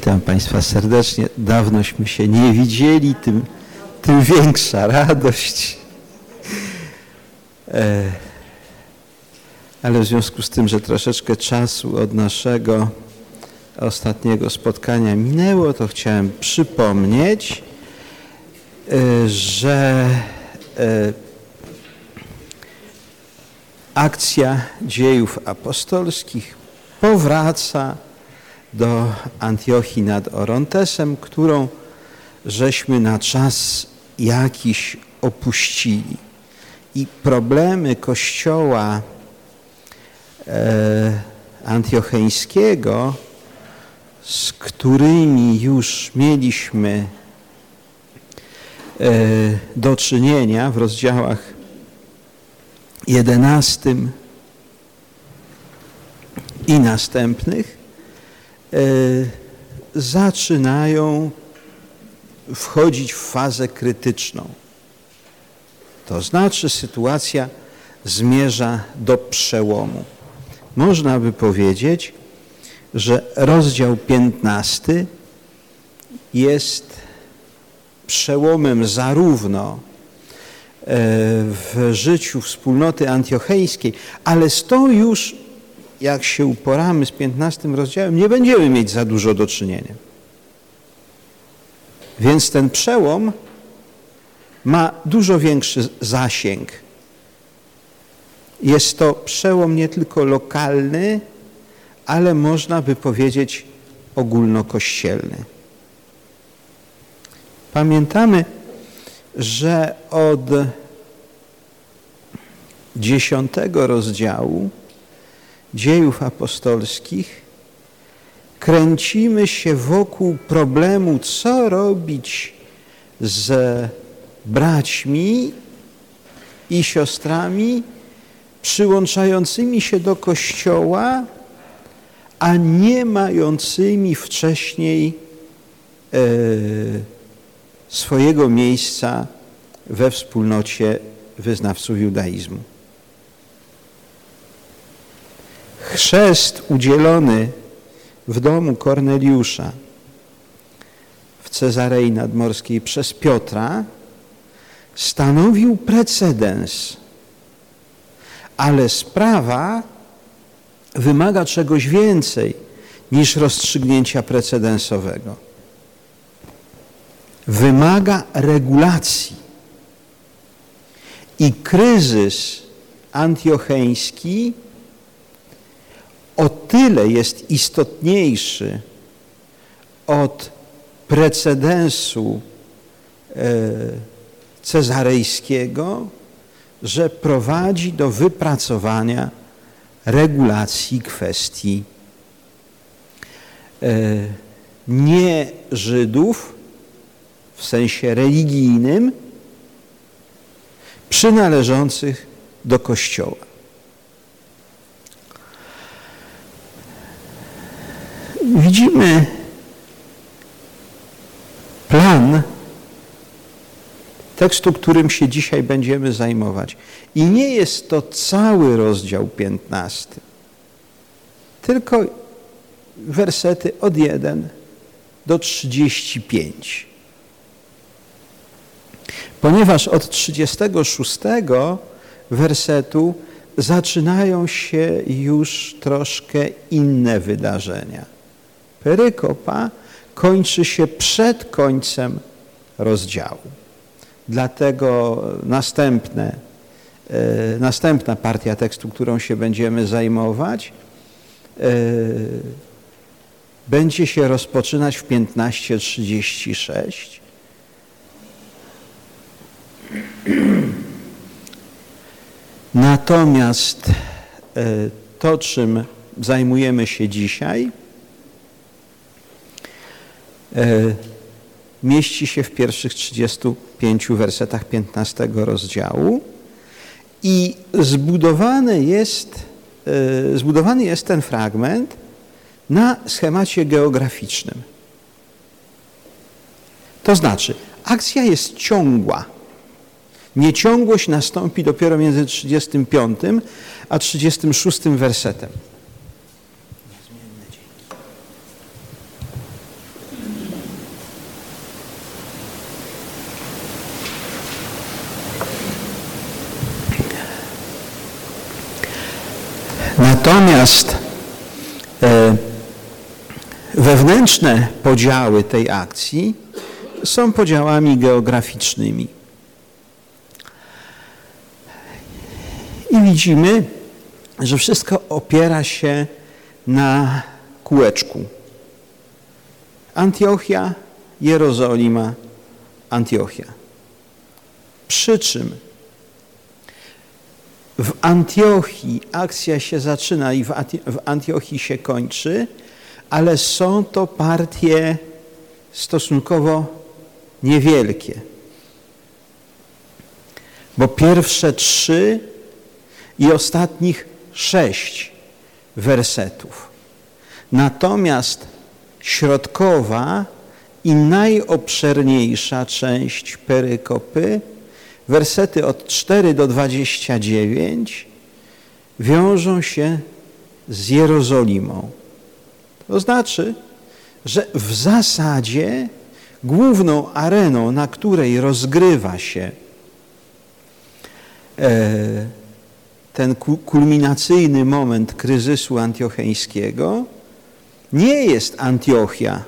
Witam Państwa serdecznie. Dawnośmy się nie widzieli, tym, tym większa radość. E, ale w związku z tym, że troszeczkę czasu od naszego ostatniego spotkania minęło, to chciałem przypomnieć, e, że e, akcja dziejów apostolskich powraca do Antiochii nad Orontesem, którą żeśmy na czas jakiś opuścili. I problemy kościoła e, antiocheńskiego, z którymi już mieliśmy e, do czynienia w rozdziałach 11 i następnych, zaczynają wchodzić w fazę krytyczną. To znaczy sytuacja zmierza do przełomu. Można by powiedzieć, że rozdział 15 jest przełomem zarówno e, w życiu wspólnoty antiochejskiej, ale tą już jak się uporamy z 15 rozdziałem, nie będziemy mieć za dużo do czynienia. Więc ten przełom ma dużo większy zasięg. Jest to przełom nie tylko lokalny, ale można by powiedzieć ogólnokościelny. Pamiętamy, że od dziesiątego rozdziału dziejów apostolskich kręcimy się wokół problemu, co robić z braćmi i siostrami przyłączającymi się do Kościoła, a nie mającymi wcześniej e, swojego miejsca we wspólnocie wyznawców judaizmu. Chrzest udzielony w domu Korneliusza w Cezarei Nadmorskiej przez Piotra stanowił precedens, ale sprawa wymaga czegoś więcej niż rozstrzygnięcia precedensowego. Wymaga regulacji. I kryzys antiocheński o tyle jest istotniejszy od precedensu e, cezarejskiego, że prowadzi do wypracowania regulacji kwestii e, nie Żydów w sensie religijnym przynależących do Kościoła. Widzimy plan tekstu, którym się dzisiaj będziemy zajmować. I nie jest to cały rozdział 15, tylko wersety od 1 do 35. Ponieważ od 36 wersetu zaczynają się już troszkę inne wydarzenia perykopa kończy się przed końcem rozdziału. Dlatego następne, e, następna partia tekstu, którą się będziemy zajmować, e, będzie się rozpoczynać w 15.36. Natomiast e, to, czym zajmujemy się dzisiaj, mieści się w pierwszych 35 wersetach 15 rozdziału i zbudowany jest, e, zbudowany jest ten fragment na schemacie geograficznym. To znaczy, akcja jest ciągła. Nieciągłość nastąpi dopiero między 35 a 36 wersetem. Natomiast e, wewnętrzne podziały tej akcji są podziałami geograficznymi. I widzimy, że wszystko opiera się na kółeczku. Antiochia, Jerozolima, Antiochia. Przy czym w Antiochii akcja się zaczyna i w Antiochii się kończy, ale są to partie stosunkowo niewielkie. Bo pierwsze trzy i ostatnich sześć wersetów. Natomiast środkowa i najobszerniejsza część perykopy, wersety od 4 do 29, wiążą się z Jerozolimą. To znaczy, że w zasadzie główną areną, na której rozgrywa się e, ten kulminacyjny moment kryzysu antiocheńskiego, nie jest Antiochia,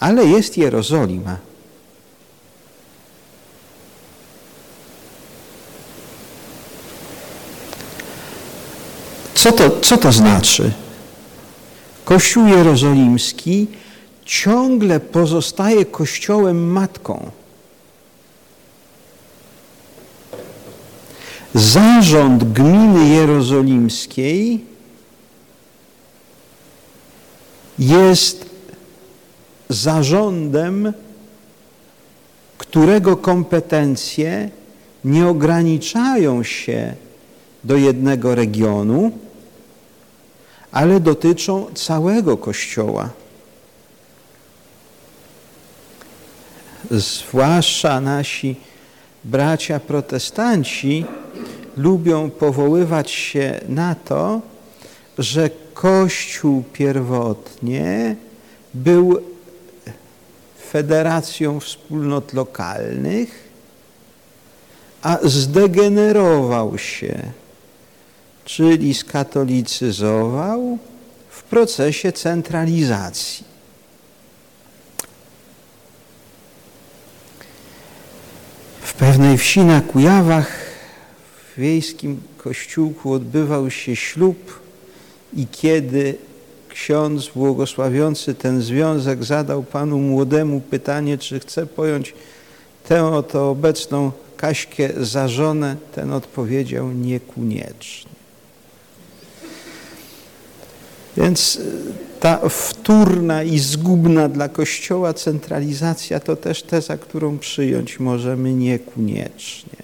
ale jest Jerozolima. Co to, co to znaczy? Kościół jerozolimski ciągle pozostaje kościołem matką. Zarząd gminy jerozolimskiej jest zarządem, którego kompetencje nie ograniczają się do jednego regionu, ale dotyczą całego Kościoła. Zwłaszcza nasi bracia protestanci lubią powoływać się na to, że Kościół pierwotnie był federacją wspólnot lokalnych, a zdegenerował się, czyli skatolicyzował w procesie centralizacji. W pewnej wsi na Kujawach w wiejskim kościółku odbywał się ślub i kiedy ksiądz błogosławiący ten związek zadał panu młodemu pytanie, czy chce pojąć tę oto obecną Kaśkę za żonę, ten odpowiedział niekoniecznie. Więc y, ta wtórna i zgubna dla Kościoła centralizacja to też teza, którą przyjąć możemy niekoniecznie.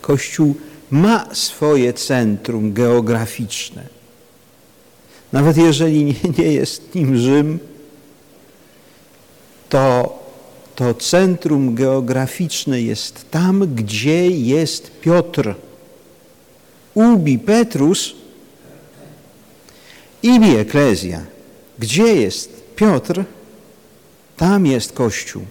Kościół ma swoje centrum geograficzne. Nawet jeżeli nie, nie jest nim Rzym, to to centrum geograficzne jest tam, gdzie jest Piotr. Ubi Petrus, ibi Eklezja. Gdzie jest Piotr, tam jest Kościół.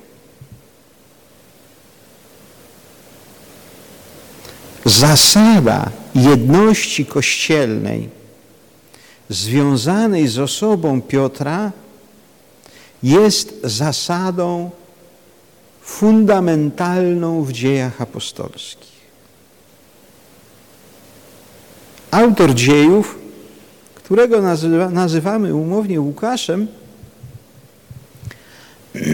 Zasada jedności kościelnej związanej z osobą Piotra jest zasadą fundamentalną w dziejach apostolskich. Autor dziejów, którego nazywa, nazywamy umownie Łukaszem,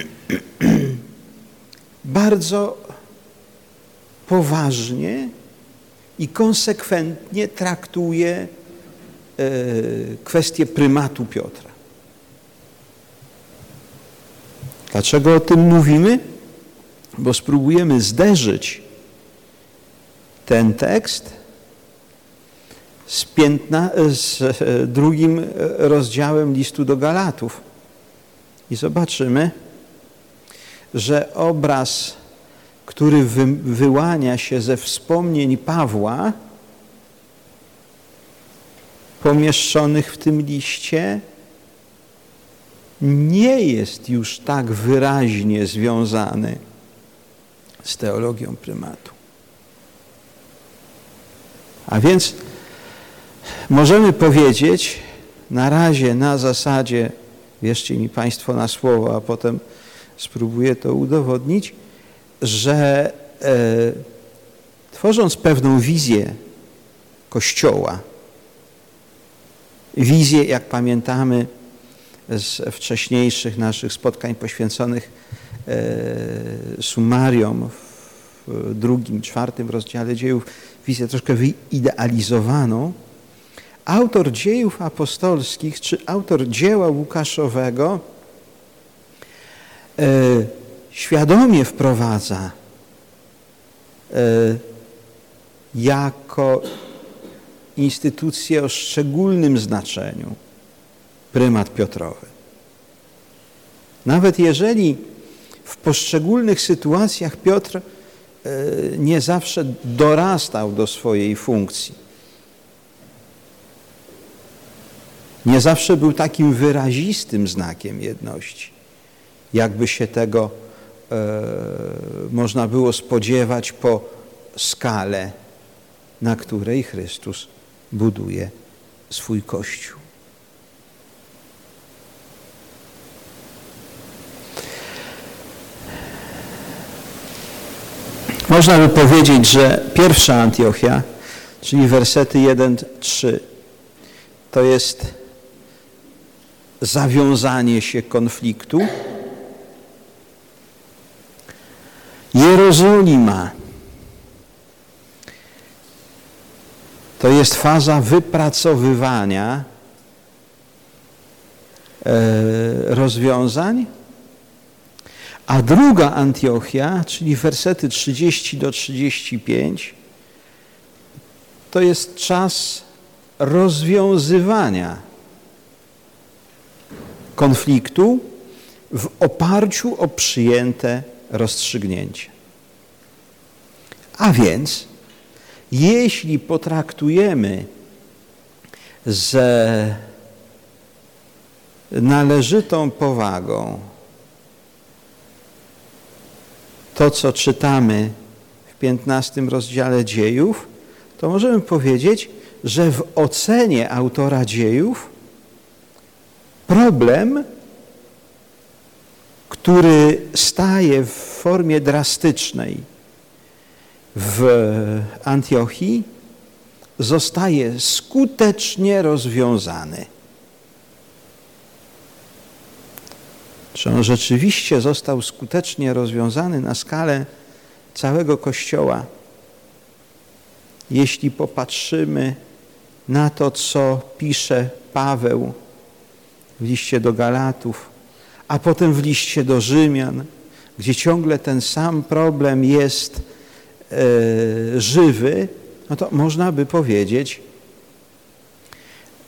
bardzo poważnie i konsekwentnie traktuje e, kwestię prymatu Piotra. Dlaczego o tym mówimy? Bo spróbujemy zderzyć ten tekst z, piętna, z e, drugim rozdziałem listu do Galatów i zobaczymy, że obraz który wy, wyłania się ze wspomnień Pawła, pomieszczonych w tym liście, nie jest już tak wyraźnie związany z teologią prymatu. A więc możemy powiedzieć na razie na zasadzie, wierzcie mi Państwo na słowo, a potem spróbuję to udowodnić, że e, tworząc pewną wizję Kościoła, wizję, jak pamiętamy z wcześniejszych naszych spotkań poświęconych e, sumariom w drugim, czwartym rozdziale dziejów, wizję troszkę wyidealizowaną, autor dziejów apostolskich, czy autor dzieła Łukaszowego e, świadomie wprowadza e, jako instytucję o szczególnym znaczeniu prymat Piotrowy. Nawet jeżeli w poszczególnych sytuacjach Piotr e, nie zawsze dorastał do swojej funkcji. Nie zawsze był takim wyrazistym znakiem jedności, jakby się tego e, można było spodziewać po skale, na której Chrystus buduje swój Kościół. Można by powiedzieć, że pierwsza Antiochia, czyli wersety 1-3, to jest zawiązanie się konfliktu. Jerozolima. To jest faza wypracowywania e, rozwiązań, a druga Antiochia, czyli wersety 30 do 35, to jest czas rozwiązywania konfliktu w oparciu o przyjęte rozstrzygnięcie. A więc, jeśli potraktujemy z należytą powagą to, co czytamy w 15 rozdziale dziejów, to możemy powiedzieć, że w ocenie autora dziejów problem, który staje w formie drastycznej w Antiochii, zostaje skutecznie rozwiązany. Czy on rzeczywiście został skutecznie rozwiązany na skalę całego Kościoła? Jeśli popatrzymy na to, co pisze Paweł w liście do Galatów, a potem w liście do Rzymian, gdzie ciągle ten sam problem jest e, żywy, no to można by powiedzieć,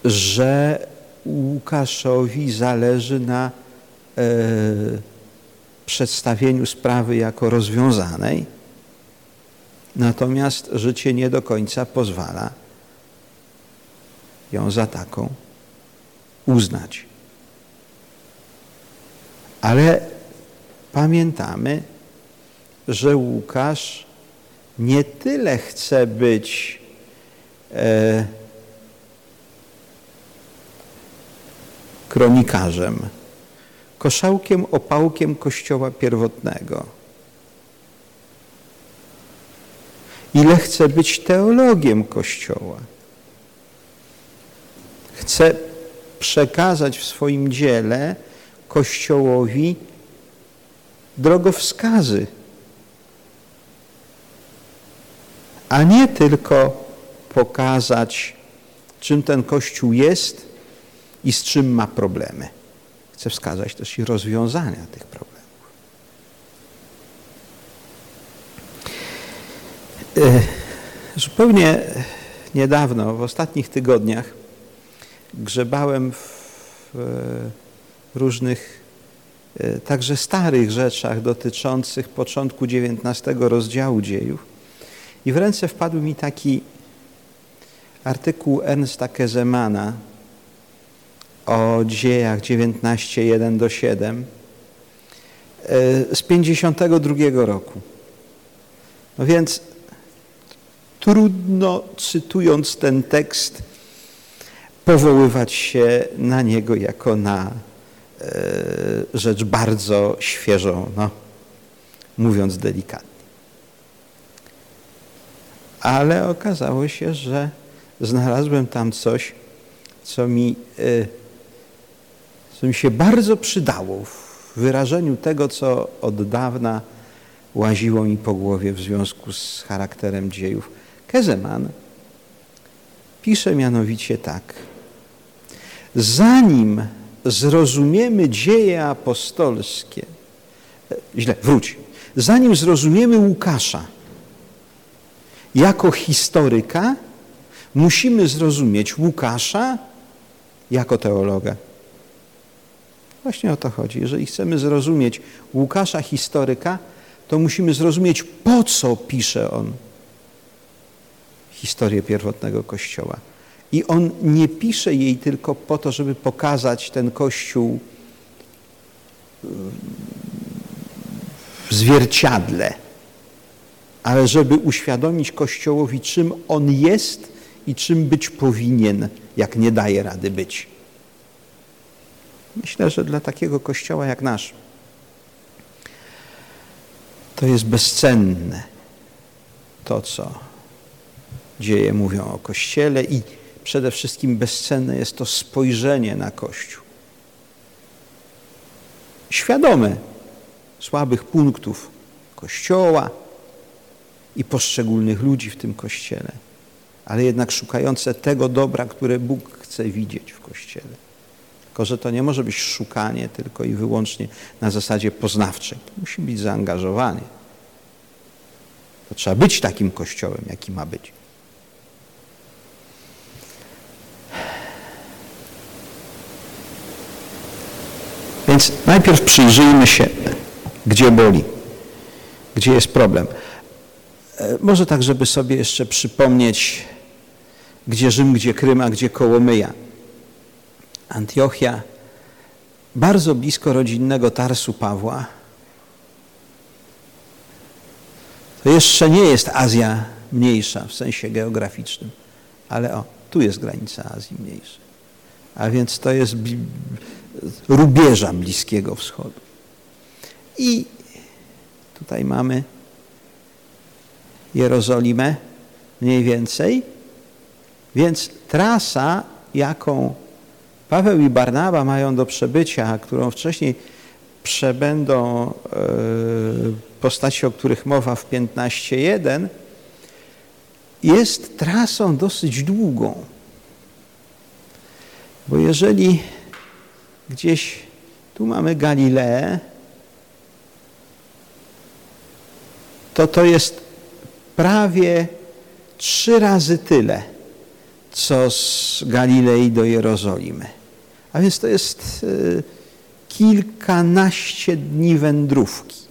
że Łukaszowi zależy na e, przedstawieniu sprawy jako rozwiązanej, natomiast życie nie do końca pozwala ją za taką uznać. Ale pamiętamy, że Łukasz nie tyle chce być e, kronikarzem, koszałkiem, opałkiem Kościoła pierwotnego. Ile chce być teologiem Kościoła. Chce przekazać w swoim dziele Kościołowi drogowskazy, a nie tylko pokazać, czym ten Kościół jest i z czym ma problemy. Chcę wskazać też i rozwiązania tych problemów. E, zupełnie niedawno, w ostatnich tygodniach, grzebałem w różnych e, także starych rzeczach dotyczących początku XIX rozdziału dziejów. I w ręce wpadł mi taki artykuł Ernsta Kezemana o dziejach 19.1 do 7 e, z 52 roku. No więc trudno, cytując ten tekst, powoływać się na niego jako na rzecz bardzo świeżą, no, mówiąc delikatnie. Ale okazało się, że znalazłem tam coś, co mi, e, co mi się bardzo przydało w wyrażeniu tego, co od dawna łaziło mi po głowie w związku z charakterem dziejów. Kezeman pisze mianowicie tak. Zanim zrozumiemy dzieje apostolskie, e, źle, wróć, zanim zrozumiemy Łukasza jako historyka, musimy zrozumieć Łukasza jako teologa. Właśnie o to chodzi. Jeżeli chcemy zrozumieć Łukasza historyka, to musimy zrozumieć, po co pisze on historię pierwotnego Kościoła. I on nie pisze jej tylko po to, żeby pokazać ten Kościół w zwierciadle, ale żeby uświadomić Kościołowi, czym on jest i czym być powinien, jak nie daje rady być. Myślę, że dla takiego Kościoła jak nasz to jest bezcenne to, co dzieje mówią o Kościele i przede wszystkim bezcenne jest to spojrzenie na Kościół. Świadome słabych punktów Kościoła i poszczególnych ludzi w tym Kościele, ale jednak szukające tego dobra, które Bóg chce widzieć w Kościele. Tylko, że to nie może być szukanie tylko i wyłącznie na zasadzie poznawczej. Musi być zaangażowanie. To trzeba być takim kościołem, jaki ma być. Więc najpierw przyjrzyjmy się, gdzie boli, gdzie jest problem. E, może tak, żeby sobie jeszcze przypomnieć, gdzie Rzym, gdzie Krym, a gdzie Kołomyja. Antiochia, bardzo blisko rodzinnego Tarsu Pawła. To jeszcze nie jest Azja mniejsza w sensie geograficznym, ale o, tu jest granica Azji mniejszej. A więc to jest rubieża Bliskiego Wschodu. I tutaj mamy Jerozolimę mniej więcej, więc trasa, jaką Paweł i Barnaba mają do przebycia, którą wcześniej przebędą e, postaci, o których mowa w 15.1, jest trasą dosyć długą. Bo jeżeli gdzieś tu mamy Galileę, to to jest prawie trzy razy tyle co z Galilei do Jerozolimy. A więc to jest e, kilkanaście dni wędrówki.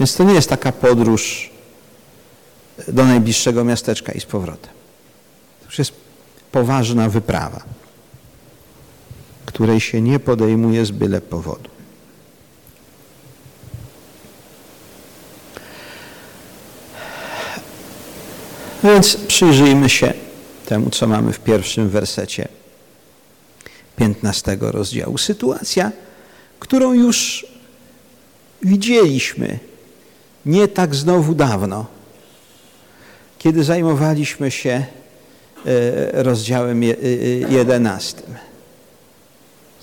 Więc to nie jest taka podróż do najbliższego miasteczka i z powrotem. To już jest poważna wyprawa, której się nie podejmuje z byle powodu. Więc przyjrzyjmy się temu, co mamy w pierwszym wersecie 15 rozdziału. Sytuacja, którą już widzieliśmy nie tak znowu dawno, kiedy zajmowaliśmy się rozdziałem 11. E,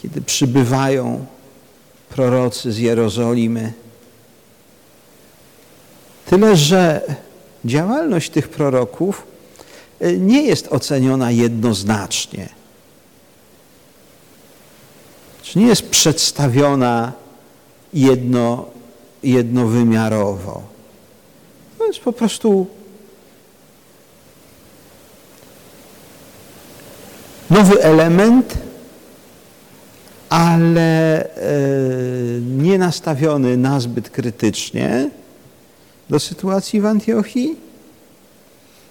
kiedy przybywają prorocy z Jerozolimy. Tyle, że działalność tych proroków e, nie jest oceniona jednoznacznie. Czy nie jest przedstawiona jedno, jednowymiarowo. To jest po prostu nowy element, ale e, nie nastawiony nazbyt krytycznie, do sytuacji w Antiochii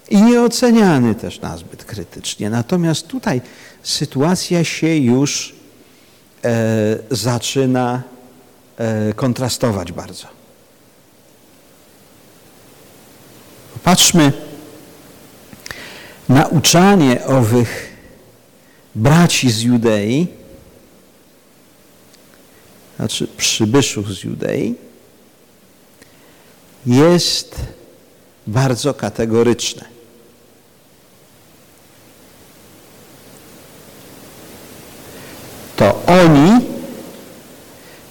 i nie oceniany też nazbyt krytycznie. Natomiast tutaj sytuacja się już e, zaczyna e, kontrastować bardzo. Patrzmy, nauczanie owych braci z Judei, znaczy przybyszów z Judei, jest bardzo kategoryczne. To oni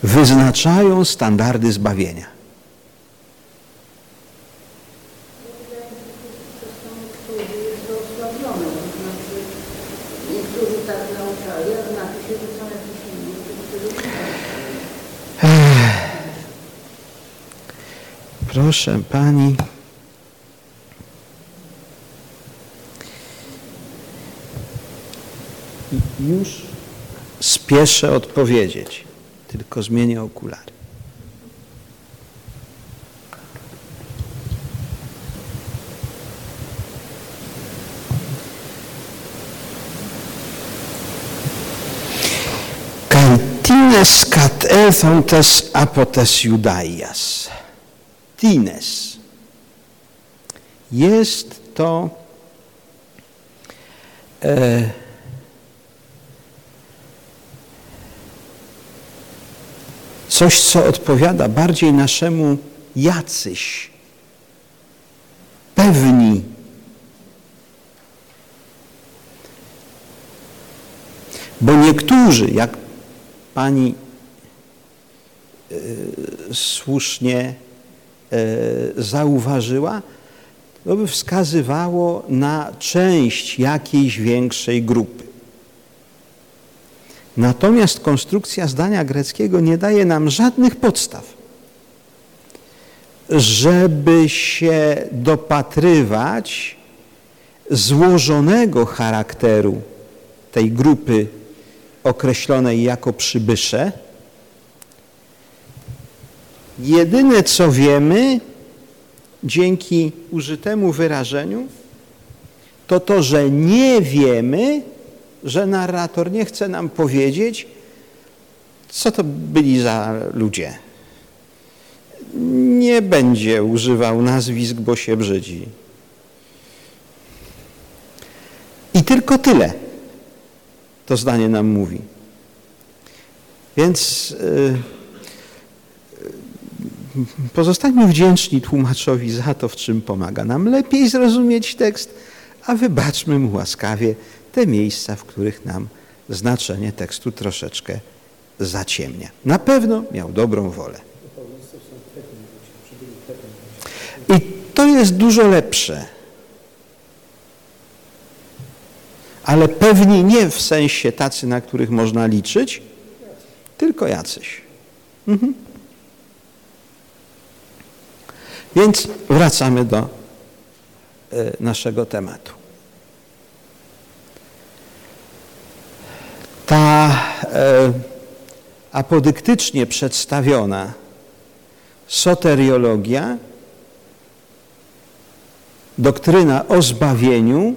wyznaczają standardy zbawienia. Proszę pani. Już spieszę odpowiedzieć, tylko zmienię okulary. Cantines cat elthontes apotes judaias tines. Jest to e, coś, co odpowiada bardziej naszemu jacyś, pewni. Bo niektórzy, jak pani y, słusznie zauważyła, to by wskazywało na część jakiejś większej grupy. Natomiast konstrukcja zdania greckiego nie daje nam żadnych podstaw, żeby się dopatrywać złożonego charakteru tej grupy określonej jako przybysze, Jedyne co wiemy dzięki użytemu wyrażeniu, to to, że nie wiemy, że narrator nie chce nam powiedzieć, co to byli za ludzie. Nie będzie używał nazwisk, bo się brzydzi. I tylko tyle to zdanie nam mówi. Więc... Yy, Pozostańmy wdzięczni tłumaczowi za to, w czym pomaga nam lepiej zrozumieć tekst, a wybaczmy mu łaskawie te miejsca, w których nam znaczenie tekstu troszeczkę zaciemnia. Na pewno miał dobrą wolę. I to jest dużo lepsze. Ale pewnie nie w sensie tacy, na których można liczyć, tylko jacyś. Mhm. Więc wracamy do e, naszego tematu. Ta e, apodyktycznie przedstawiona soteriologia, doktryna o zbawieniu,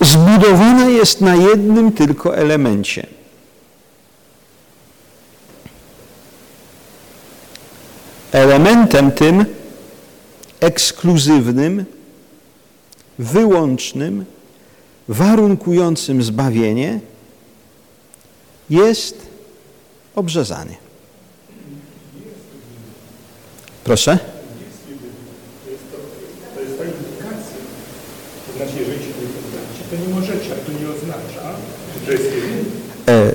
zbudowana jest na jednym tylko elemencie – Elementem tym ekskluzywnym, wyłącznym, warunkującym zbawienie jest obrzezanie. Proszę? To jest ta implikacja. To znaczy, to nie możecie, ale to nie oznacza, że to jest jedyny. E,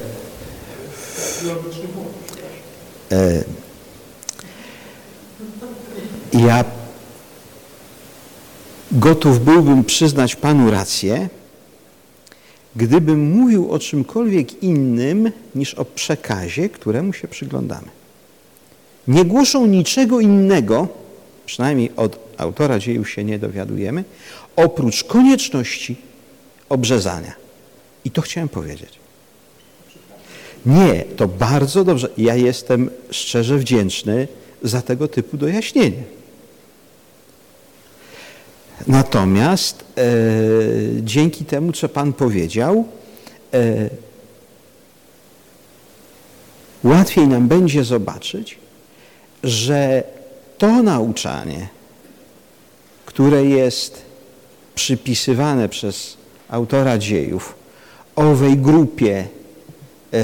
e, ja gotów byłbym przyznać Panu rację, gdybym mówił o czymkolwiek innym niż o przekazie, któremu się przyglądamy. Nie głoszą niczego innego, przynajmniej od autora dziejów się nie dowiadujemy, oprócz konieczności obrzezania. I to chciałem powiedzieć. Nie, to bardzo dobrze. Ja jestem szczerze wdzięczny za tego typu dojaśnienie. Natomiast e, dzięki temu, co Pan powiedział, e, łatwiej nam będzie zobaczyć, że to nauczanie, które jest przypisywane przez autora dziejów owej grupie e,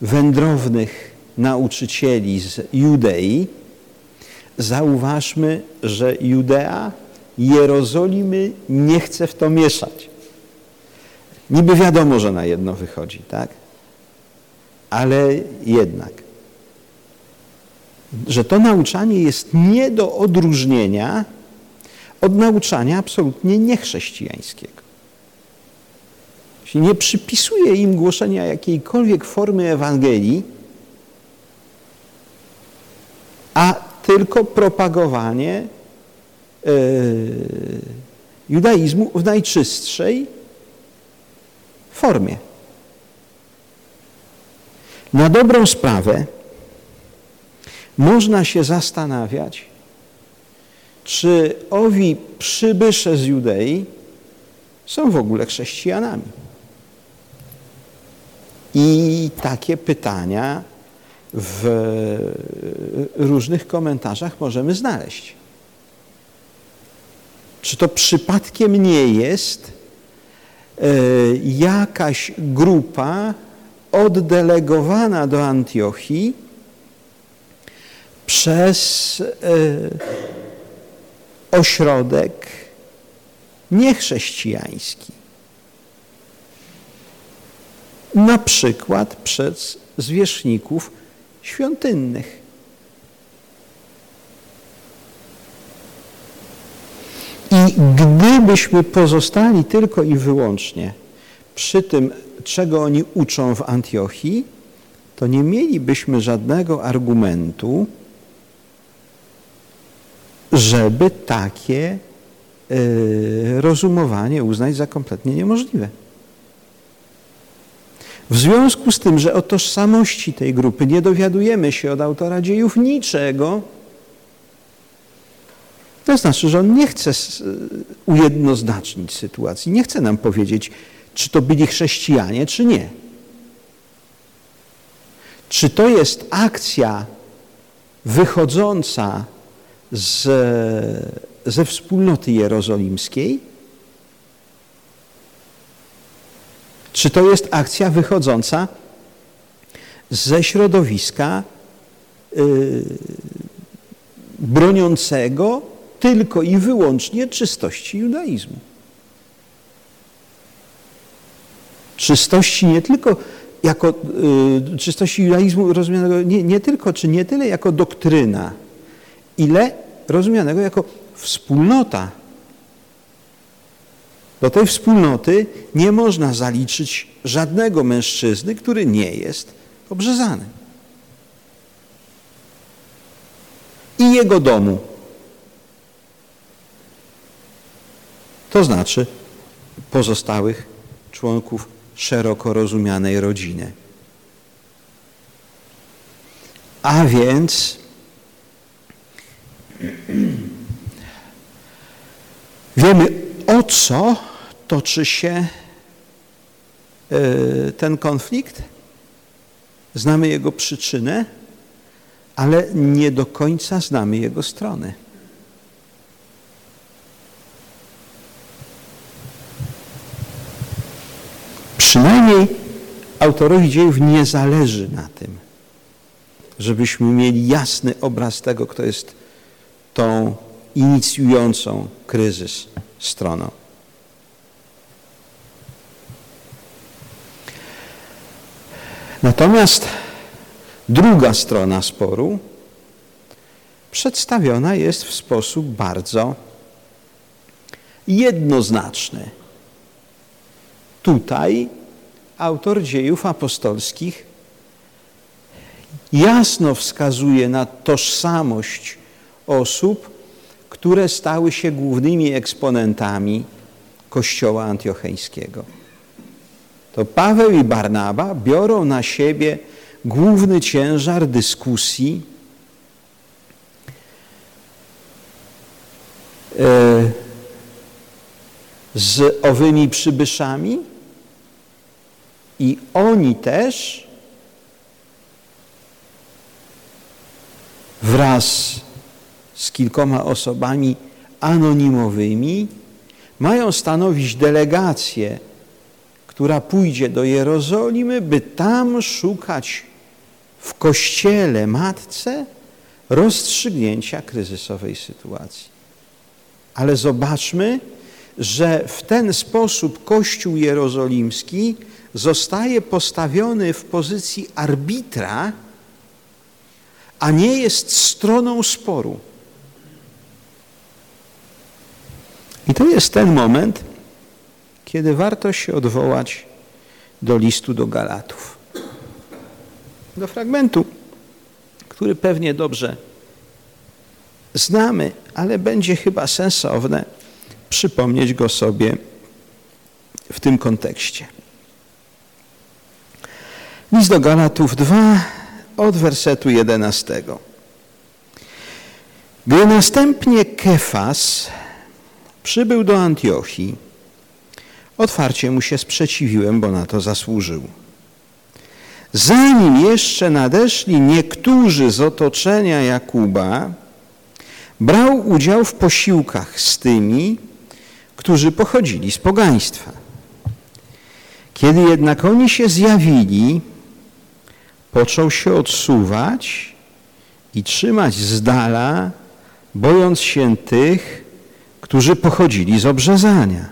wędrownych nauczycieli z Judei, zauważmy, że Judea Jerozolimy nie chce w to mieszać. Niby wiadomo, że na jedno wychodzi, tak? Ale jednak, że to nauczanie jest nie do odróżnienia od nauczania absolutnie niechrześcijańskiego. Nie przypisuje im głoszenia jakiejkolwiek formy Ewangelii, a tylko propagowanie e, judaizmu w najczystszej formie. Na dobrą sprawę można się zastanawiać, czy owi przybysze z Judei są w ogóle chrześcijanami. I takie pytania w różnych komentarzach możemy znaleźć. Czy to przypadkiem nie jest e, jakaś grupa oddelegowana do Antiochii przez e, ośrodek niechrześcijański. Na przykład przez zwierzchników świątynnych. I gdybyśmy pozostali tylko i wyłącznie przy tym, czego oni uczą w Antiochii, to nie mielibyśmy żadnego argumentu, żeby takie y, rozumowanie uznać za kompletnie niemożliwe. W związku z tym, że o tożsamości tej grupy nie dowiadujemy się od autora dziejów niczego, to znaczy, że on nie chce ujednoznacznić sytuacji, nie chce nam powiedzieć, czy to byli chrześcijanie, czy nie. Czy to jest akcja wychodząca z, ze wspólnoty jerozolimskiej, czy to jest akcja wychodząca ze środowiska yy, broniącego tylko i wyłącznie czystości judaizmu. Czystości nie tylko jako y, czystości judaizmu rozumianego nie, nie tylko, czy nie tyle jako doktryna, ile rozumianego jako wspólnota. Do tej wspólnoty nie można zaliczyć żadnego mężczyzny, który nie jest obrzezany. I jego domu. To znaczy pozostałych członków szeroko rozumianej rodziny. A więc Wiemy, o co toczy się e, ten konflikt. Znamy jego przyczynę, ale nie do końca znamy jego strony. Przynajmniej autorowi dziejów nie zależy na tym, żebyśmy mieli jasny obraz tego, kto jest tą inicjującą kryzys stroną. Natomiast druga strona sporu przedstawiona jest w sposób bardzo jednoznaczny. Tutaj autor dziejów apostolskich jasno wskazuje na tożsamość osób, które stały się głównymi eksponentami Kościoła antiocheńskiego. To Paweł i Barnaba biorą na siebie główny ciężar dyskusji e, z owymi przybyszami i oni też wraz z kilkoma osobami anonimowymi mają stanowić delegację, która pójdzie do Jerozolimy, by tam szukać w Kościele Matce rozstrzygnięcia kryzysowej sytuacji. Ale zobaczmy, że w ten sposób Kościół Jerozolimski zostaje postawiony w pozycji arbitra, a nie jest stroną sporu. I to jest ten moment, kiedy warto się odwołać do listu do Galatów. Do fragmentu, który pewnie dobrze znamy, ale będzie chyba sensowne przypomnieć go sobie w tym kontekście. List do Galatów 2 od wersetu 11. Gdy następnie Kefas przybył do Antiochii, otwarcie mu się sprzeciwiłem, bo na to zasłużył. Zanim jeszcze nadeszli niektórzy z otoczenia Jakuba, brał udział w posiłkach z tymi, którzy pochodzili z pogaństwa. Kiedy jednak oni się zjawili, począł się odsuwać i trzymać z dala, bojąc się tych, którzy pochodzili z obrzezania.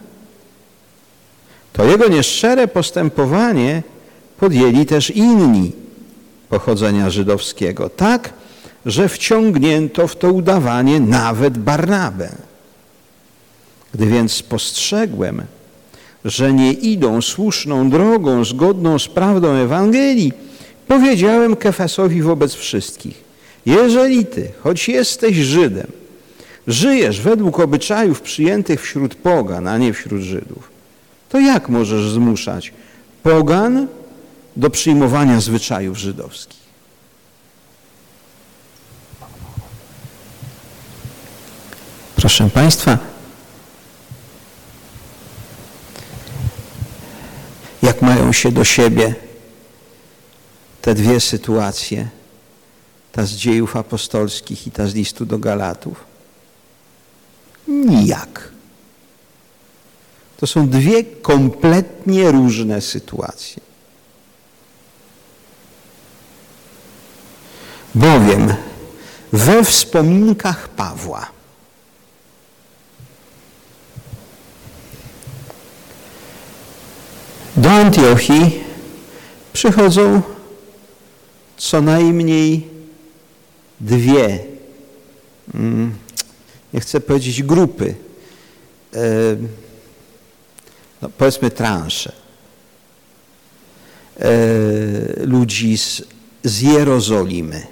To jego nieszczere postępowanie podjęli też inni pochodzenia żydowskiego, tak, że wciągnięto w to udawanie nawet Barnabę. Gdy więc spostrzegłem, że nie idą słuszną drogą zgodną z prawdą Ewangelii, powiedziałem Kefesowi wobec wszystkich, jeżeli ty, choć jesteś Żydem, żyjesz według obyczajów przyjętych wśród pogan, a nie wśród Żydów, to jak możesz zmuszać pogan do przyjmowania zwyczajów żydowskich? Proszę Państwa, jak mają się do siebie te dwie sytuacje, ta z dziejów apostolskich i ta z listu do Galatów? Nijak. To są dwie kompletnie różne sytuacje. Bowiem we wspominkach Pawła do Antiochii przychodzą co najmniej dwie, mm, nie chcę powiedzieć grupy, no powiedzmy transze e, ludzi z, z Jerozolimy.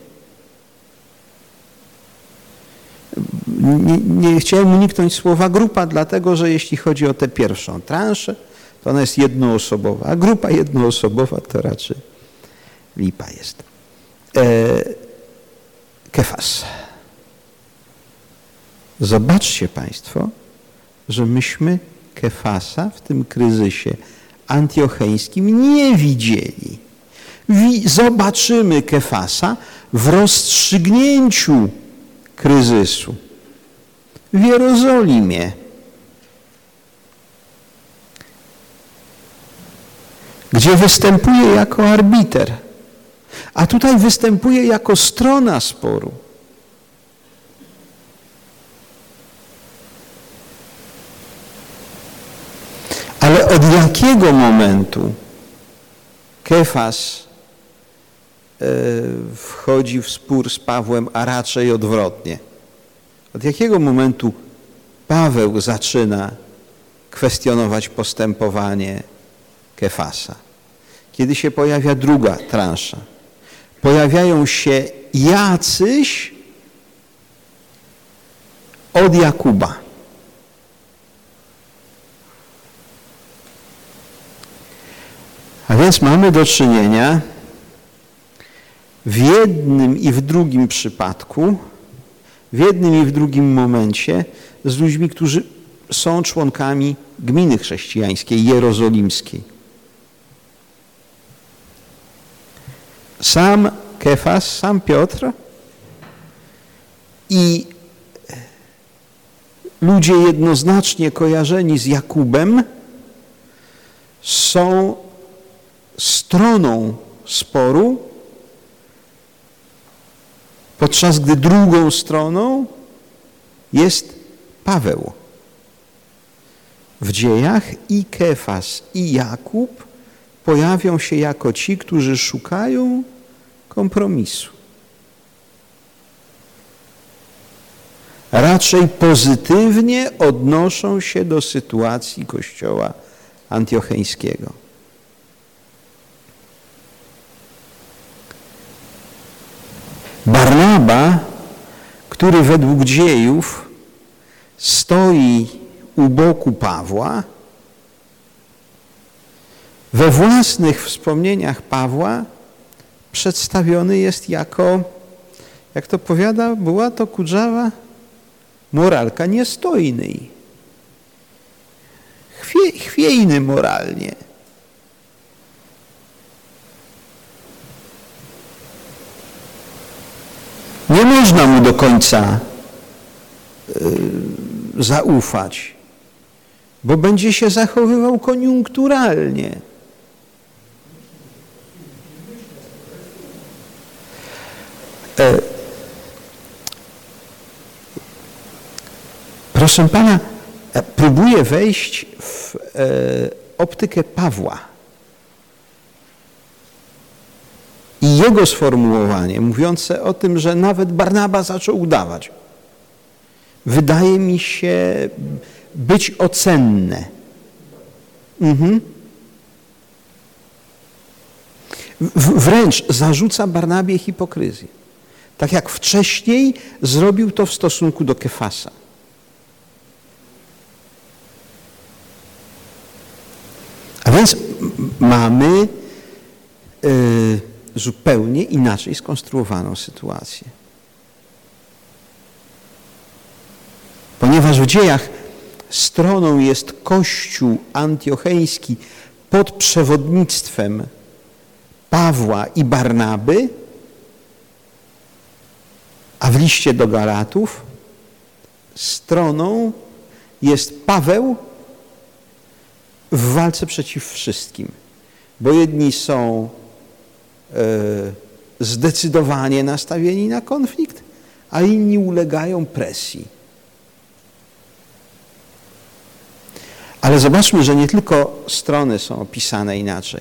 Nie, nie chciałem uniknąć słowa grupa, dlatego że jeśli chodzi o tę pierwszą transzę, to ona jest jednoosobowa, a grupa jednoosobowa to raczej lipa jest. E, kefas. Zobaczcie Państwo, że myśmy Kefasa w tym kryzysie antiocheńskim nie widzieli. Zobaczymy Kefasa w rozstrzygnięciu kryzysu w Jerozolimie. gdzie występuje jako arbiter, a tutaj występuje jako strona sporu. Ale od jakiego momentu Kefas e, wchodzi w spór z Pawłem, a raczej odwrotnie? Od jakiego momentu Paweł zaczyna kwestionować postępowanie Kefasa? Kiedy się pojawia druga transza. Pojawiają się jacyś od Jakuba. A więc mamy do czynienia w jednym i w drugim przypadku, w jednym i w drugim momencie z ludźmi, którzy są członkami gminy chrześcijańskiej, jerozolimskiej. Sam Kefas, sam Piotr I ludzie jednoznacznie kojarzeni z Jakubem są stroną sporu, podczas gdy drugą stroną jest Paweł. W dziejach i Kefas, i Jakub pojawią się jako ci, którzy szukają kompromisu. Raczej pozytywnie odnoszą się do sytuacji Kościoła antiocheńskiego. Barnaba, który według dziejów stoi u boku Pawła, we własnych wspomnieniach Pawła przedstawiony jest jako, jak to powiada, była to kudrzawa moralka niestojnej. Chwie, chwiejny moralnie. Nie można mu do końca y, zaufać, bo będzie się zachowywał koniunkturalnie. E, proszę Pana, e, próbuję wejść w e, optykę Pawła i jego sformułowanie mówiące o tym, że nawet Barnaba zaczął udawać. Wydaje mi się być ocenne. Mhm. Wręcz zarzuca Barnabie hipokryzję. Tak jak wcześniej zrobił to w stosunku do Kefasa. A więc mamy y, zupełnie inaczej skonstruowaną sytuację. Ponieważ w dziejach stroną jest Kościół antiocheński pod przewodnictwem Pawła i Barnaby, a w liście do Galatów stroną jest Paweł w walce przeciw wszystkim. Bo jedni są zdecydowanie nastawieni na konflikt, a inni ulegają presji. Ale zobaczmy, że nie tylko strony są opisane inaczej,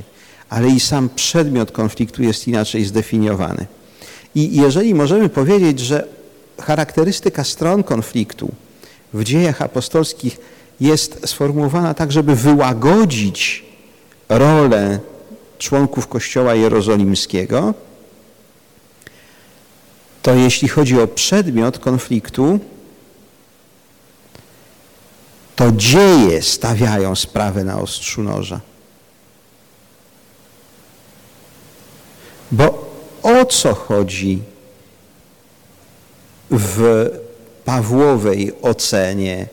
ale i sam przedmiot konfliktu jest inaczej zdefiniowany. I jeżeli możemy powiedzieć, że charakterystyka stron konfliktu w dziejach apostolskich jest sformułowana tak, żeby wyłagodzić rolę członków Kościoła Jerozolimskiego, to jeśli chodzi o przedmiot konfliktu, to dzieje stawiają sprawę na ostrzu noża. Bo o co chodzi w Pawłowej ocenie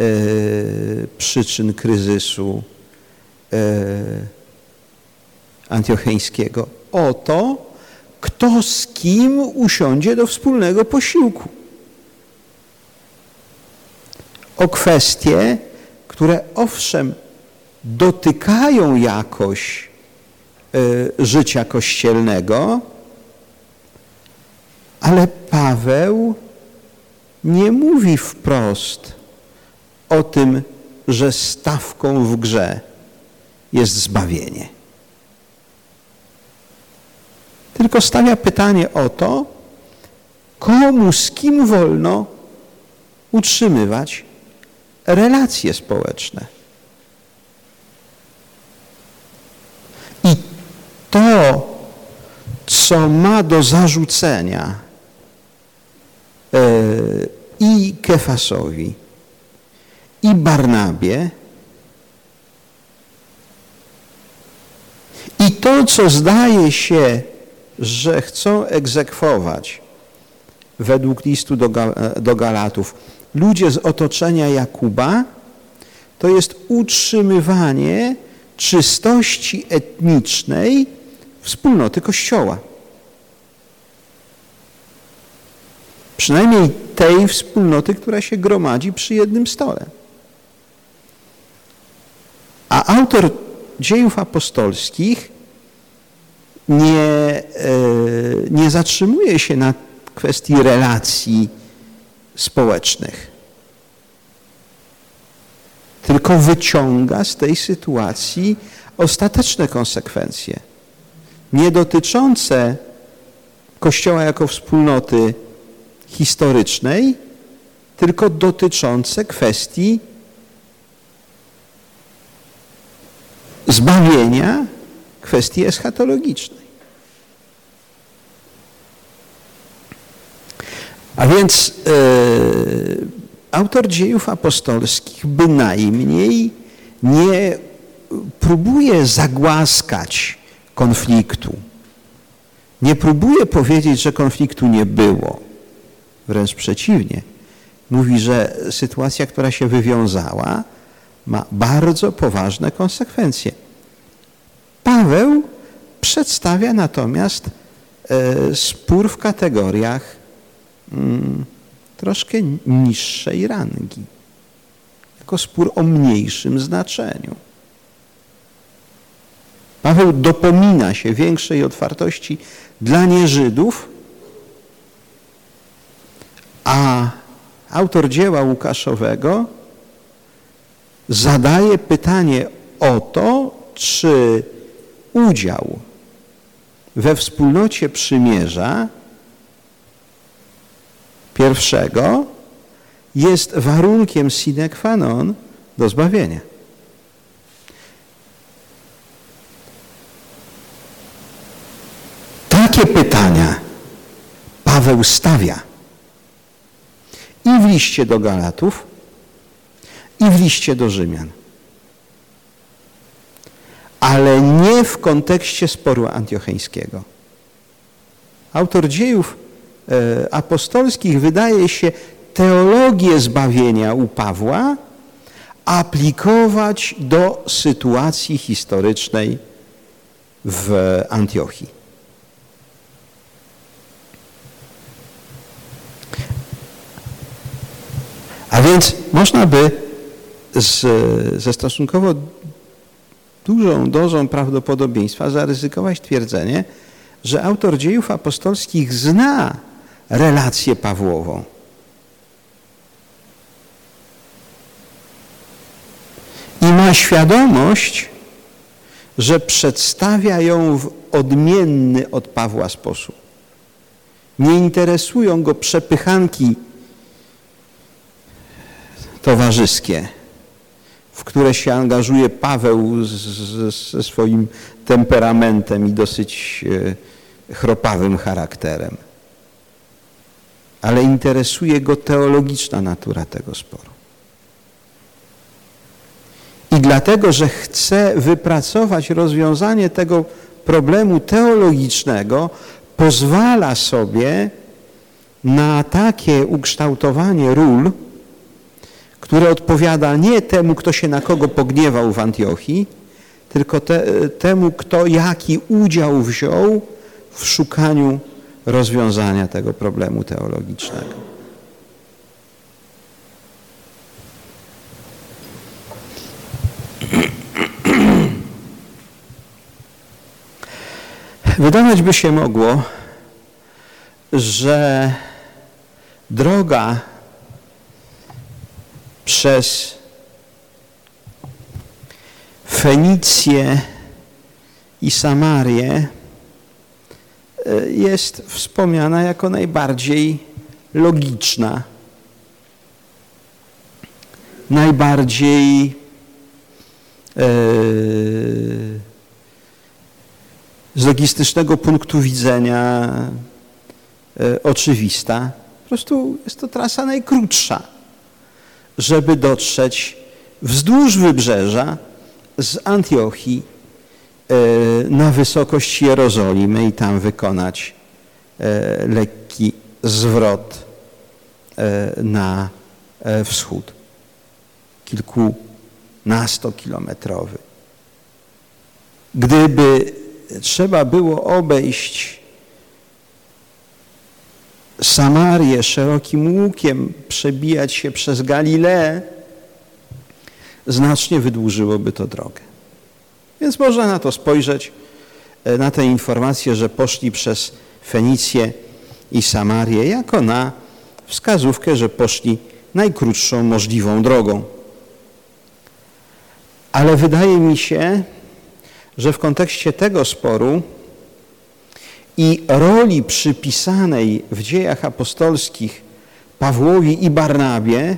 y, przyczyn kryzysu y, antiocheńskiego? O to, kto z kim usiądzie do wspólnego posiłku. O kwestie, które owszem dotykają jakoś Y, życia kościelnego, ale Paweł nie mówi wprost o tym, że stawką w grze jest zbawienie. Tylko stawia pytanie o to, komu z kim wolno utrzymywać relacje społeczne. to, co ma do zarzucenia e, i Kefasowi, i Barnabie, i to, co zdaje się, że chcą egzekwować według listu do, do Galatów ludzie z otoczenia Jakuba, to jest utrzymywanie czystości etnicznej wspólnoty Kościoła. Przynajmniej tej wspólnoty, która się gromadzi przy jednym stole. A autor dziejów apostolskich nie, e, nie zatrzymuje się na kwestii relacji społecznych, tylko wyciąga z tej sytuacji ostateczne konsekwencje, nie dotyczące Kościoła jako wspólnoty historycznej, tylko dotyczące kwestii zbawienia, kwestii eschatologicznej. A więc e, autor dziejów apostolskich bynajmniej nie próbuje zagłaskać konfliktu. Nie próbuje powiedzieć, że konfliktu nie było. Wręcz przeciwnie. Mówi, że sytuacja, która się wywiązała, ma bardzo poważne konsekwencje. Paweł przedstawia natomiast e, spór w kategoriach troszkę niższej rangi, jako spór o mniejszym znaczeniu. Paweł dopomina się większej otwartości dla nieżydów, a autor dzieła Łukaszowego zadaje pytanie o to, czy udział we wspólnocie przymierza pierwszego jest warunkiem sine qua non do zbawienia. Takie pytania Paweł stawia i w liście do Galatów, i w liście do Rzymian. Ale nie w kontekście sporu antiocheńskiego. Autor dziejów apostolskich wydaje się teologię zbawienia u Pawła aplikować do sytuacji historycznej w Antiochii. A więc można by z, ze stosunkowo dużą dozą prawdopodobieństwa zaryzykować twierdzenie, że autor dziejów apostolskich zna relację Pawłową. I ma świadomość, że przedstawia ją w odmienny od Pawła sposób. Nie interesują go przepychanki towarzyskie, w które się angażuje Paweł ze swoim temperamentem i dosyć e, chropawym charakterem. Ale interesuje go teologiczna natura tego sporu. I dlatego, że chce wypracować rozwiązanie tego problemu teologicznego, pozwala sobie na takie ukształtowanie ról, które odpowiada nie temu, kto się na kogo pogniewał w Antiochii, tylko te, temu, kto jaki udział wziął w szukaniu rozwiązania tego problemu teologicznego. Wydawać by się mogło, że droga przez Fenicję i Samarię jest wspomniana jako najbardziej logiczna, najbardziej e, z logistycznego punktu widzenia e, oczywista. Po prostu jest to trasa najkrótsza żeby dotrzeć wzdłuż wybrzeża z Antiochii e, na wysokość Jerozolimy i tam wykonać e, lekki zwrot e, na wschód, kilkunastokilometrowy. Gdyby trzeba było obejść Samarię szerokim łukiem, przebijać się przez Galileę, znacznie wydłużyłoby to drogę. Więc można na to spojrzeć, e, na tę informację, że poszli przez Fenicję i Samarię, jako na wskazówkę, że poszli najkrótszą możliwą drogą. Ale wydaje mi się, że w kontekście tego sporu i roli przypisanej w dziejach apostolskich Pawłowi i Barnabie,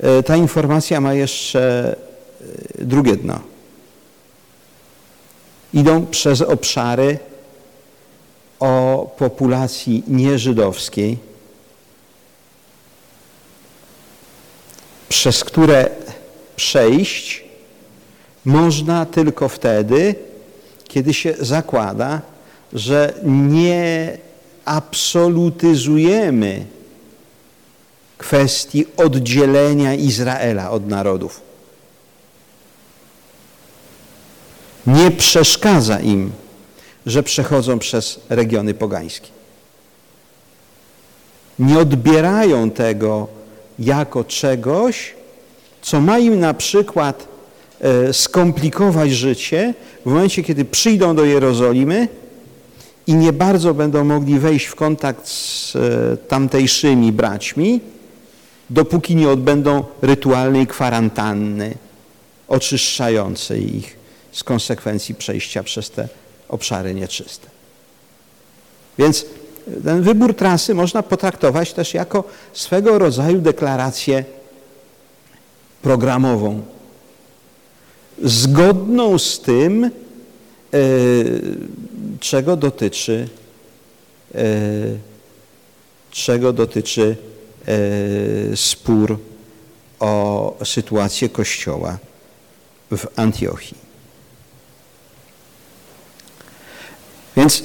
e, ta informacja ma jeszcze e, drugie dno. Idą przez obszary o populacji nieżydowskiej, przez które przejść można tylko wtedy, kiedy się zakłada, że nie absolutyzujemy kwestii oddzielenia Izraela od narodów. Nie przeszkadza im, że przechodzą przez regiony pogańskie. Nie odbierają tego jako czegoś, co ma im na przykład e, skomplikować życie w momencie, kiedy przyjdą do Jerozolimy i nie bardzo będą mogli wejść w kontakt z e, tamtejszymi braćmi, dopóki nie odbędą rytualnej kwarantanny oczyszczającej ich z konsekwencji przejścia przez te obszary nieczyste. Więc ten wybór trasy można potraktować też jako swego rodzaju deklarację programową, zgodną z tym, e, czego dotyczy, e, czego dotyczy e, spór o sytuację Kościoła w Antiochii. Więc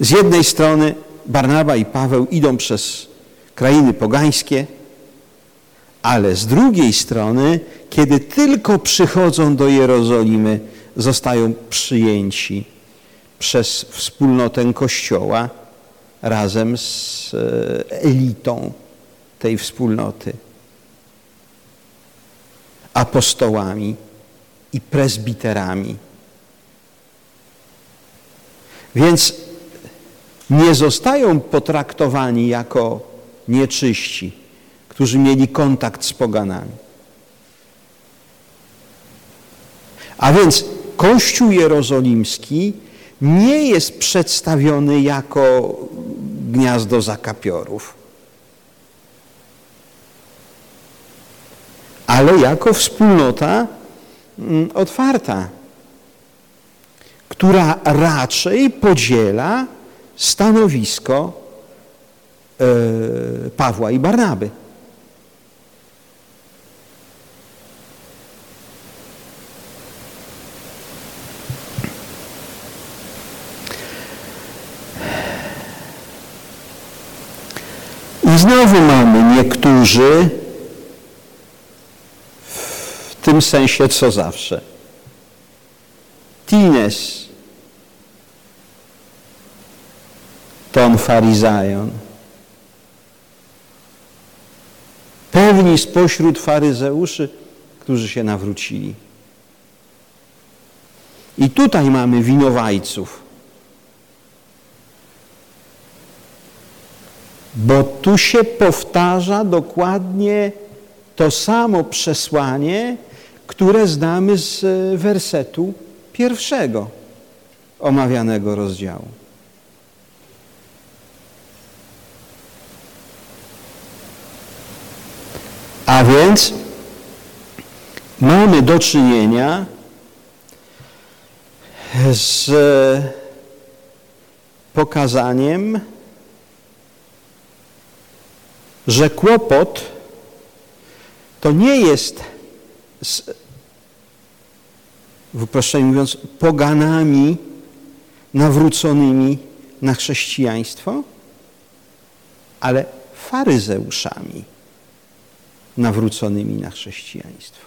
z jednej strony Barnaba i Paweł idą przez krainy pogańskie, ale z drugiej strony, kiedy tylko przychodzą do Jerozolimy, zostają przyjęci przez wspólnotę Kościoła razem z e, elitą tej wspólnoty, apostołami i prezbiterami. Więc nie zostają potraktowani jako nieczyści, którzy mieli kontakt z poganami. A więc Kościół Jerozolimski nie jest przedstawiony jako gniazdo zakapiorów, ale jako wspólnota mm, otwarta, która raczej podziela stanowisko e, Pawła i Barnaby. I znowu mamy niektórzy w tym sensie co zawsze. Tines ton faryzajon. Pewni spośród faryzeuszy, którzy się nawrócili. I tutaj mamy winowajców. Bo tu się powtarza dokładnie to samo przesłanie, które znamy z wersetu pierwszego omawianego rozdziału. A więc mamy do czynienia z pokazaniem, że kłopot to nie jest z, w uproszczeniu mówiąc, poganami nawróconymi na chrześcijaństwo, ale faryzeuszami nawróconymi na chrześcijaństwo.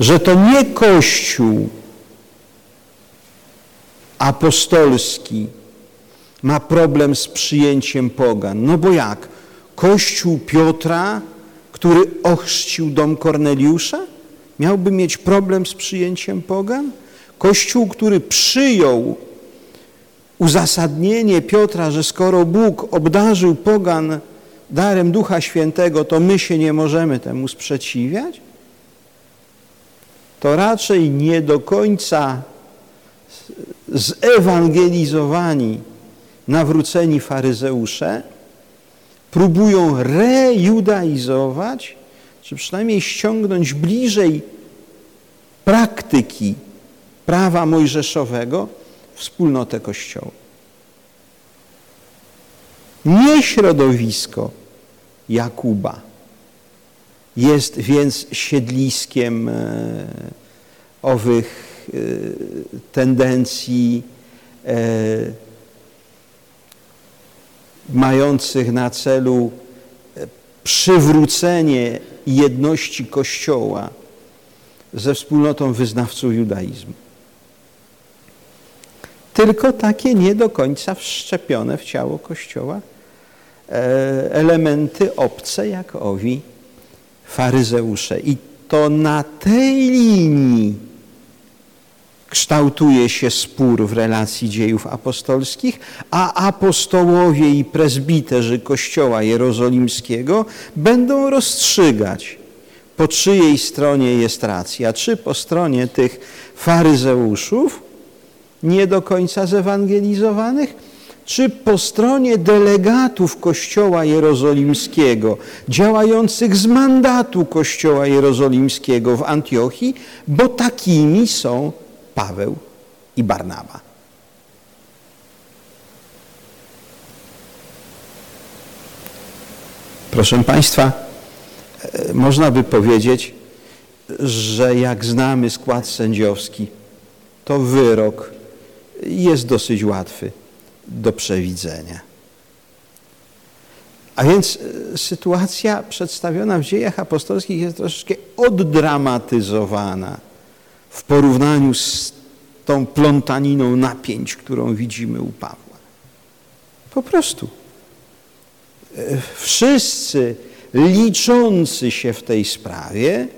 Że to nie Kościół apostolski ma problem z przyjęciem pogan. No bo jak? Kościół Piotra, który ochrzcił dom Korneliusza, miałby mieć problem z przyjęciem pogan? Kościół, który przyjął uzasadnienie Piotra, że skoro Bóg obdarzył pogan darem Ducha Świętego, to my się nie możemy temu sprzeciwiać? To raczej nie do końca zewangelizowani, nawróceni faryzeusze próbują rejudaizować, czy przynajmniej ściągnąć bliżej praktyki prawa mojżeszowego wspólnotę Kościoła. Nie środowisko Jakuba jest więc siedliskiem e, owych e, tendencji e, mających na celu przywrócenie jedności Kościoła ze wspólnotą wyznawców judaizmu. Tylko takie nie do końca wszczepione w ciało Kościoła elementy obce jak owi faryzeusze. I to na tej linii kształtuje się spór w relacji dziejów apostolskich, a apostołowie i prezbiterzy Kościoła Jerozolimskiego będą rozstrzygać, po czyjej stronie jest racja, czy po stronie tych faryzeuszów, nie do końca zewangelizowanych, czy po stronie delegatów Kościoła Jerozolimskiego, działających z mandatu Kościoła Jerozolimskiego w Antiochii, bo takimi są Paweł i Barnaba. Proszę Państwa, e, można by powiedzieć, że jak znamy skład sędziowski, to wyrok jest dosyć łatwy do przewidzenia. A więc e, sytuacja przedstawiona w dziejach apostolskich jest troszeczkę oddramatyzowana w porównaniu z tą plątaniną napięć, którą widzimy u Pawła. Po prostu. E, wszyscy liczący się w tej sprawie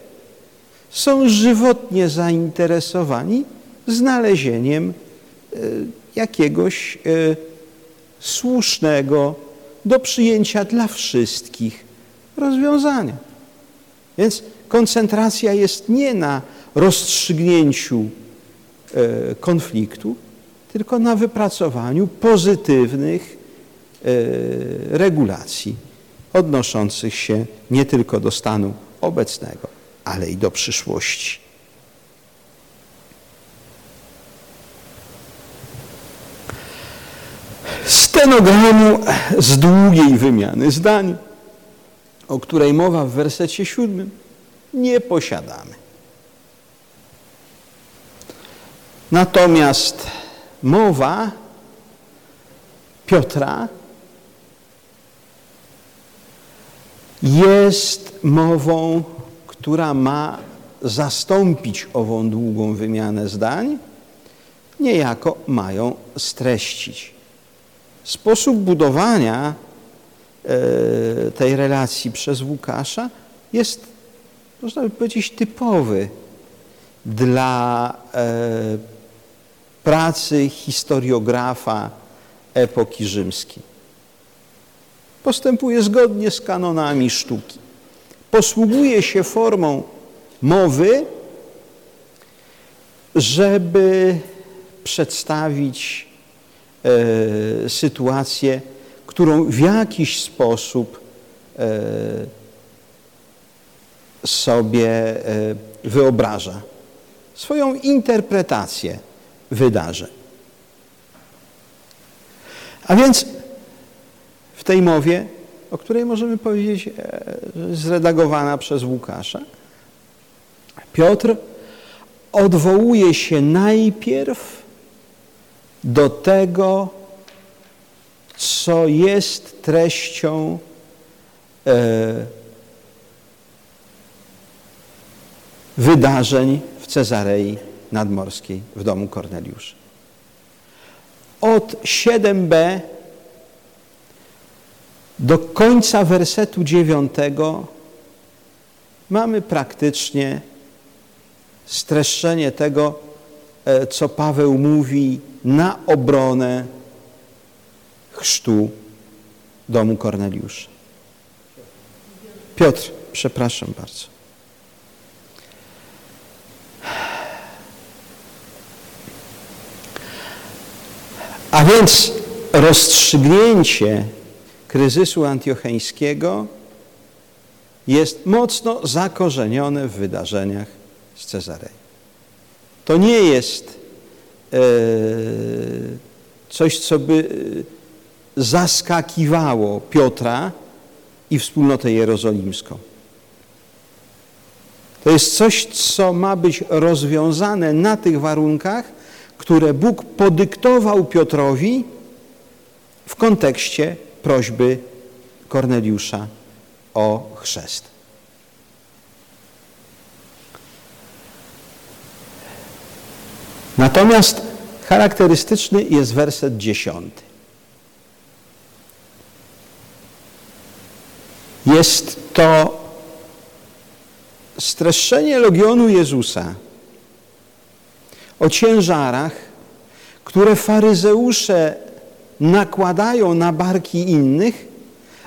są żywotnie zainteresowani znalezieniem jakiegoś e, słusznego do przyjęcia dla wszystkich rozwiązania. Więc koncentracja jest nie na rozstrzygnięciu e, konfliktu, tylko na wypracowaniu pozytywnych e, regulacji odnoszących się nie tylko do stanu obecnego, ale i do przyszłości. Stenogramu z długiej wymiany zdań, o której mowa w wersecie siódmym, nie posiadamy. Natomiast mowa Piotra jest mową, która ma zastąpić ową długą wymianę zdań, niejako mają streścić. Sposób budowania e, tej relacji przez Łukasza jest, można by powiedzieć, typowy dla e, pracy historiografa epoki rzymskiej. Postępuje zgodnie z kanonami sztuki. Posługuje się formą mowy, żeby przedstawić e, sytuację, którą w jakiś sposób e, sobie e, wyobraża. Swoją interpretację wydarzeń. A więc w tej mowie, o której możemy powiedzieć, zredagowana przez Łukasza, Piotr odwołuje się najpierw do tego, co jest treścią e, wydarzeń w Cezarei Nadmorskiej w domu Korneliusza. od 7b do końca wersetu 9 mamy praktycznie streszczenie tego, co Paweł mówi na obronę chrztu domu Korneliusza. Piotr, przepraszam bardzo. A więc rozstrzygnięcie kryzysu antiocheńskiego jest mocno zakorzenione w wydarzeniach z Cezarei. To nie jest e, coś, co by zaskakiwało Piotra i wspólnotę jerozolimską. To jest coś, co ma być rozwiązane na tych warunkach, które Bóg podyktował Piotrowi w kontekście prośby Korneliusza o chrzest. Natomiast charakterystyczny jest werset dziesiąty. Jest to streszczenie Legionu Jezusa o ciężarach, które faryzeusze nakładają na barki innych,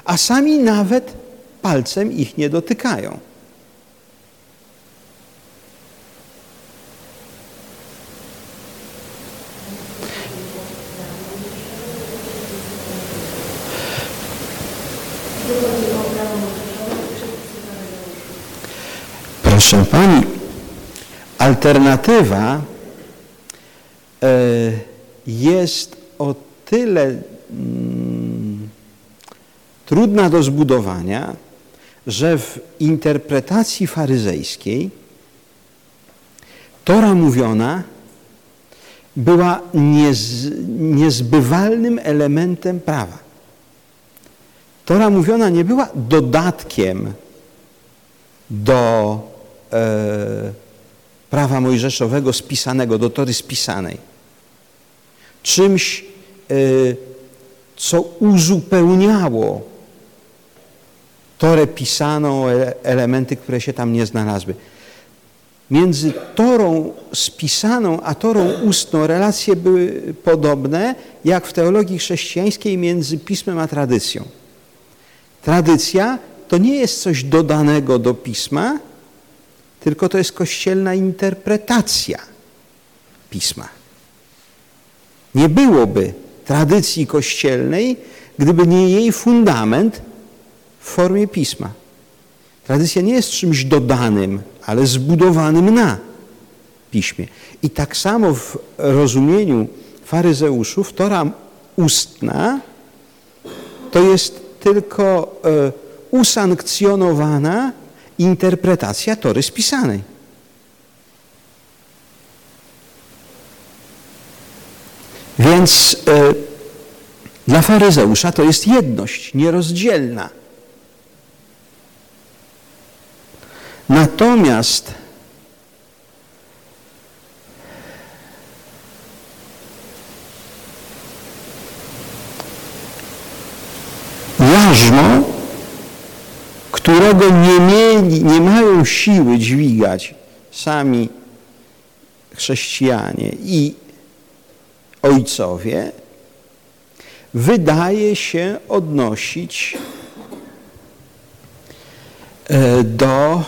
a sami nawet palcem ich nie dotykają. Proszę Pani, alternatywa e, jest o tyle mm, trudna do zbudowania, że w interpretacji faryzejskiej Tora mówiona była niez, niezbywalnym elementem prawa. Tora mówiona nie była dodatkiem do e, prawa mojżeszowego spisanego, do tory spisanej. Czymś, e, co uzupełniało torę pisaną, e, elementy, które się tam nie znalazły. Między torą spisaną a torą ustną relacje były podobne, jak w teologii chrześcijańskiej między pismem a tradycją. Tradycja to nie jest coś dodanego do pisma, tylko to jest kościelna interpretacja pisma. Nie byłoby tradycji kościelnej, gdyby nie jej fundament w formie pisma. Tradycja nie jest czymś dodanym, ale zbudowanym na piśmie. I tak samo w rozumieniu faryzeuszów Tora ustna to jest tylko e, usankcjonowana interpretacja tory spisanej. Więc e, dla faryzeusza to jest jedność nierozdzielna. Natomiast jarzmo którego nie, mieli, nie mają siły dźwigać sami chrześcijanie i ojcowie, wydaje się odnosić e, do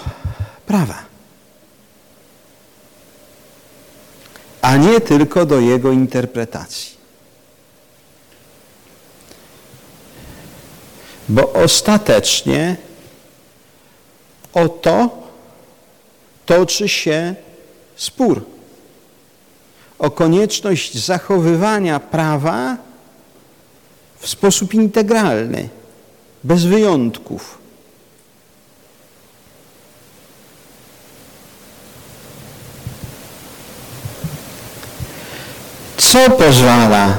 prawa, a nie tylko do jego interpretacji. Bo ostatecznie o to toczy się spór. O konieczność zachowywania prawa w sposób integralny, bez wyjątków. Co pozwala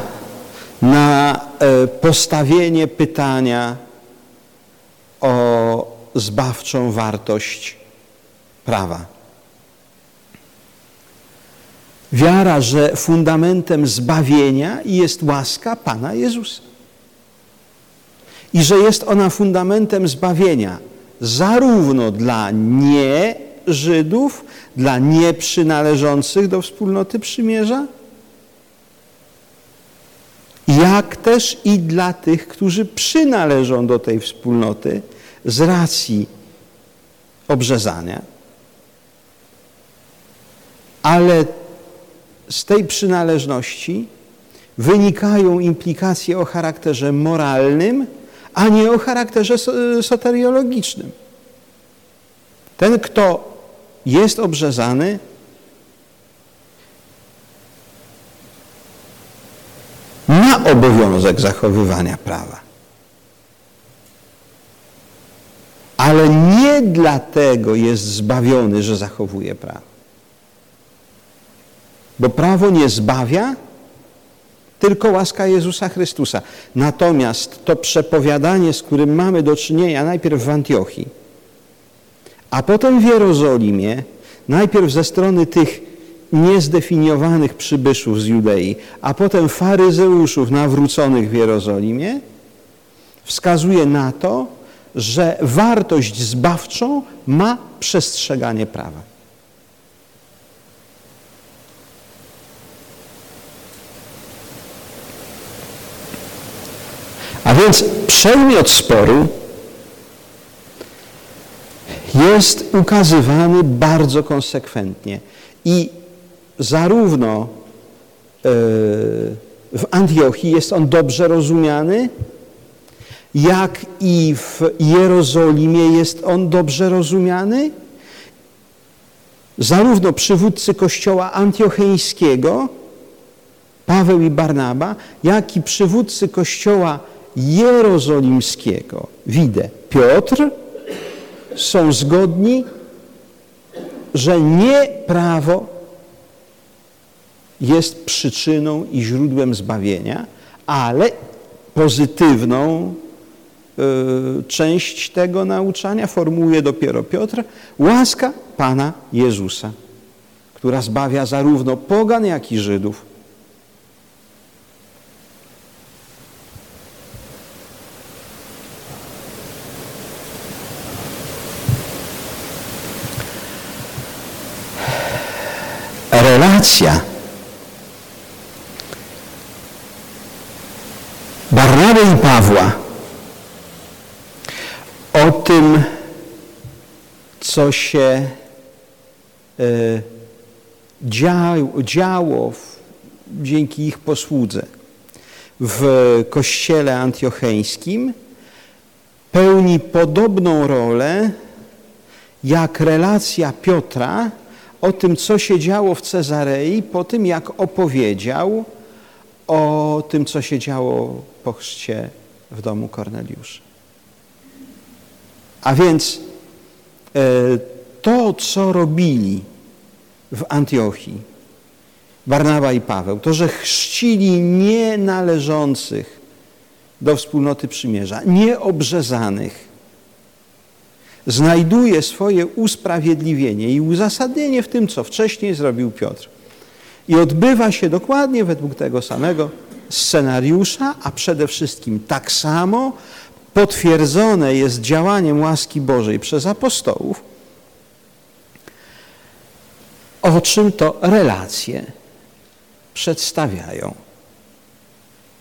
na e, postawienie pytania o zbawczą wartość prawa. Wiara, że fundamentem zbawienia jest łaska Pana Jezusa. I że jest ona fundamentem zbawienia zarówno dla nie Żydów, dla nieprzynależących do wspólnoty przymierza, jak też i dla tych, którzy przynależą do tej wspólnoty z racji obrzezania. Ale z tej przynależności wynikają implikacje o charakterze moralnym, a nie o charakterze soteriologicznym. Ten, kto jest obrzezany, ma obowiązek zachowywania prawa. Ale nie dlatego jest zbawiony, że zachowuje prawo. Bo prawo nie zbawia, tylko łaska Jezusa Chrystusa. Natomiast to przepowiadanie, z którym mamy do czynienia najpierw w Antiochii, a potem w Jerozolimie, najpierw ze strony tych niezdefiniowanych przybyszów z Judei, a potem faryzeuszów nawróconych w Jerozolimie, wskazuje na to, że wartość zbawczą ma przestrzeganie prawa. A więc przedmiot sporu jest ukazywany bardzo konsekwentnie. I zarówno e, w Antiochii jest on dobrze rozumiany, jak i w Jerozolimie jest on dobrze rozumiany. Zarówno przywódcy kościoła antiocheńskiego, Paweł i Barnaba, jak i przywódcy kościoła jerozolimskiego, widzę, Piotr, są zgodni, że nie prawo jest przyczyną i źródłem zbawienia, ale pozytywną część tego nauczania formułuje dopiero Piotr, łaska Pana Jezusa, która zbawia zarówno pogan, jak i Żydów. relacja Barnaby i Pawła o tym, co się y, działo dzięki ich posłudze w kościele antiocheńskim, pełni podobną rolę jak relacja Piotra o tym, co się działo w Cezarei po tym, jak opowiedział o tym, co się działo po chrzcie w domu Korneliusza. A więc e, to, co robili w Antiochii Barnaba i Paweł, to, że chrzcili nienależących do wspólnoty przymierza, nieobrzezanych, znajduje swoje usprawiedliwienie i uzasadnienie w tym, co wcześniej zrobił Piotr. I odbywa się dokładnie według tego samego scenariusza, a przede wszystkim tak samo potwierdzone jest działaniem łaski Bożej przez apostołów, o czym to relacje przedstawiają.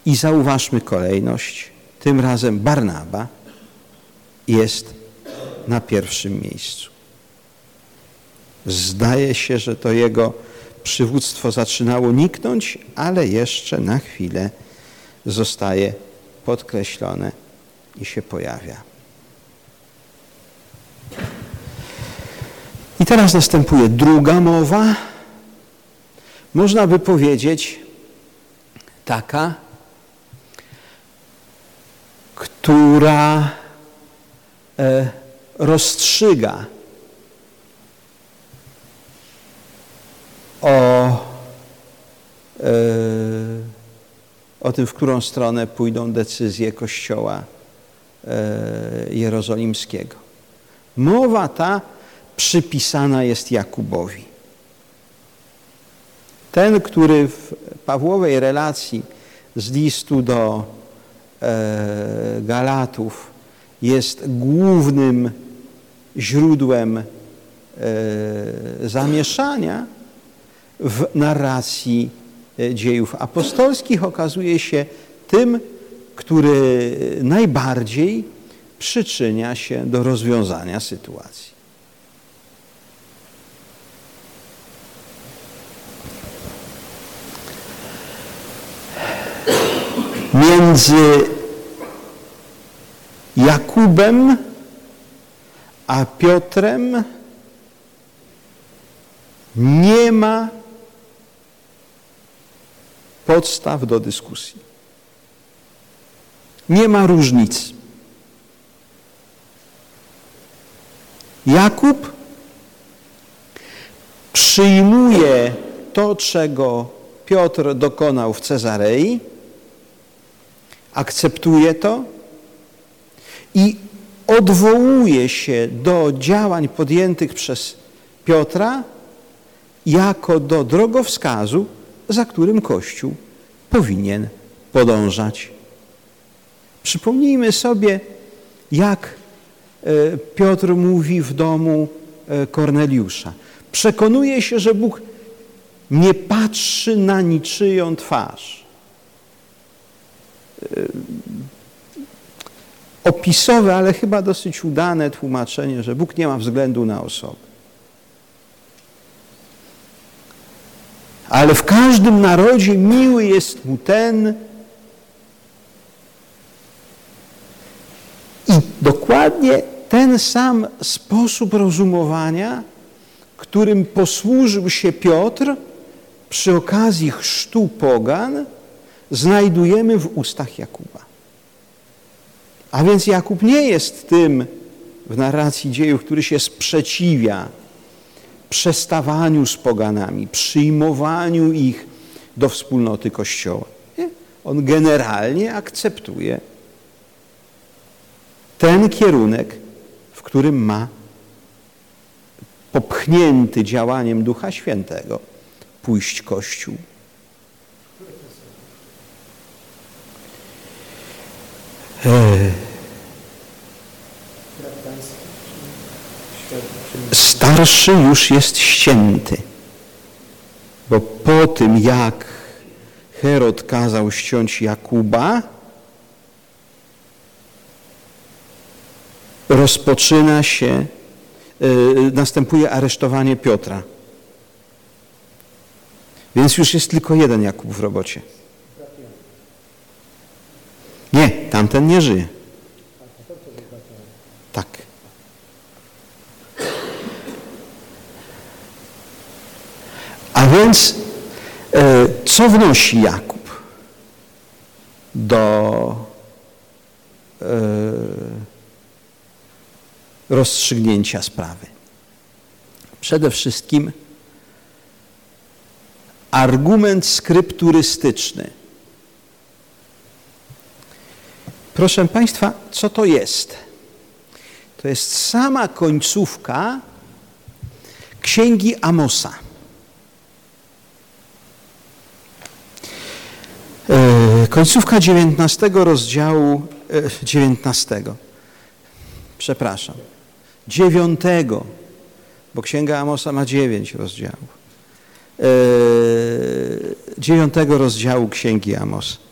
I zauważmy kolejność. Tym razem Barnaba jest na pierwszym miejscu. Zdaje się, że to jego przywództwo zaczynało niknąć, ale jeszcze na chwilę zostaje podkreślone i się pojawia. I teraz następuje druga mowa. Można by powiedzieć taka, która e, rozstrzyga o, e, o tym, w którą stronę pójdą decyzje Kościoła Jerozolimskiego. Mowa ta przypisana jest Jakubowi. Ten, który w Pawłowej relacji z listu do e, Galatów jest głównym źródłem e, zamieszania w narracji e, dziejów apostolskich, okazuje się tym, który najbardziej przyczynia się do rozwiązania sytuacji. Między Jakubem a Piotrem nie ma podstaw do dyskusji. Nie ma różnic. Jakub przyjmuje to, czego Piotr dokonał w Cezarei, akceptuje to i odwołuje się do działań podjętych przez Piotra jako do drogowskazu, za którym Kościół powinien podążać. Przypomnijmy sobie, jak e, Piotr mówi w domu e, Korneliusza. Przekonuje się, że Bóg nie patrzy na niczyją twarz. E, opisowe, ale chyba dosyć udane tłumaczenie, że Bóg nie ma względu na osobę. Ale w każdym narodzie miły jest mu ten, i dokładnie ten sam sposób rozumowania, którym posłużył się Piotr przy okazji chrztu pogan, znajdujemy w ustach Jakuba. A więc Jakub nie jest tym w narracji dziejów, który się sprzeciwia przestawaniu z poganami, przyjmowaniu ich do wspólnoty Kościoła. Nie? On generalnie akceptuje ten kierunek, w którym ma popchnięty działaniem Ducha Świętego pójść Kościół. Starszy już jest ścięty, bo po tym jak Herod kazał ściąć Jakuba, rozpoczyna się, yy, następuje aresztowanie Piotra. Więc już jest tylko jeden Jakub w robocie. Nie, tamten nie żyje. Tak. A więc e, co wnosi Jakub do e, rozstrzygnięcia sprawy? Przede wszystkim argument skrypturystyczny. Proszę Państwa, co to jest? To jest sama końcówka Księgi Amosa. E, końcówka 19 rozdziału, 19, e, przepraszam, 9, bo Księga Amosa ma 9 rozdziałów. 9 e, rozdziału Księgi Amosa.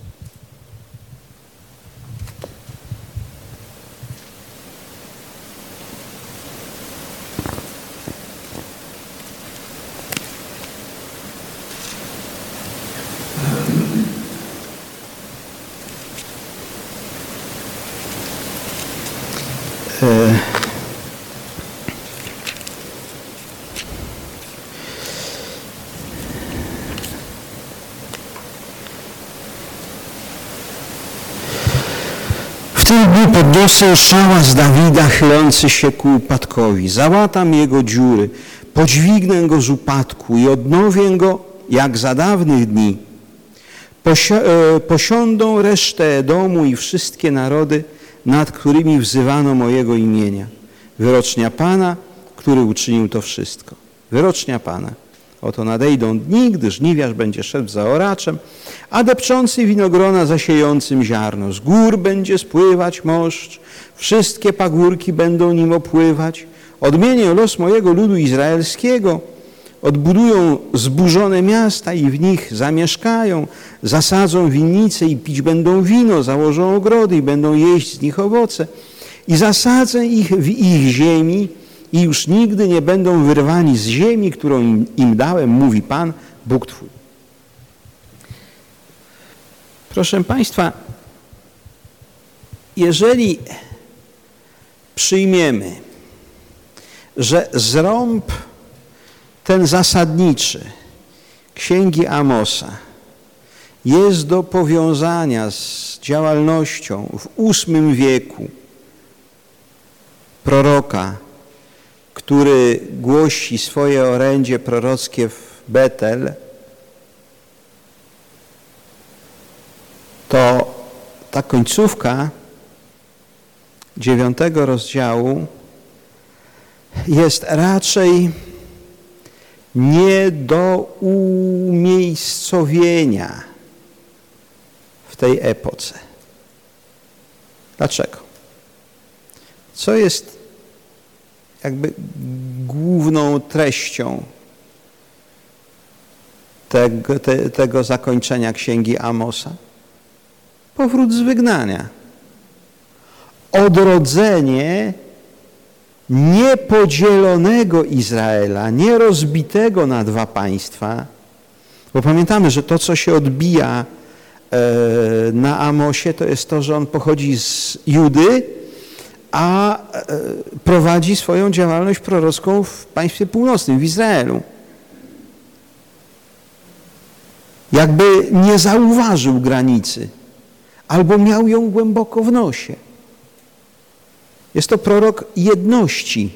Podniosę szałas Dawida chylący się ku upadkowi, załatam jego dziury, podźwignę go z upadku i odnowię go jak za dawnych dni. E, posiądą resztę domu i wszystkie narody, nad którymi wzywano mojego imienia. Wyrocznia Pana, który uczynił to wszystko. Wyrocznia Pana Oto nadejdą dni, gdy żniwiarz będzie szedł za oraczem, a depczący winogrona zasiejącym ziarno. Z gór będzie spływać moszcz, wszystkie pagórki będą nim opływać. Odmienię los mojego ludu izraelskiego, odbudują zburzone miasta i w nich zamieszkają, zasadzą winnice i pić będą wino, założą ogrody i będą jeść z nich owoce i zasadzę ich w ich ziemi i już nigdy nie będą wyrwani z ziemi, którą im, im dałem, mówi Pan, Bóg Twój. Proszę Państwa, jeżeli przyjmiemy, że zrąb ten zasadniczy Księgi Amosa jest do powiązania z działalnością w VIII wieku proroka, który głosi swoje orędzie prorockie w Betel, to ta końcówka dziewiątego rozdziału jest raczej nie do umiejscowienia w tej epoce. Dlaczego? Co jest jakby główną treścią tego, te, tego zakończenia księgi Amosa? Powrót z wygnania. Odrodzenie niepodzielonego Izraela, nie rozbitego na dwa państwa, bo pamiętamy, że to, co się odbija e, na Amosie, to jest to, że on pochodzi z Judy, a e, prowadzi swoją działalność prorocką w państwie północnym, w Izraelu. Jakby nie zauważył granicy, albo miał ją głęboko w nosie. Jest to prorok jedności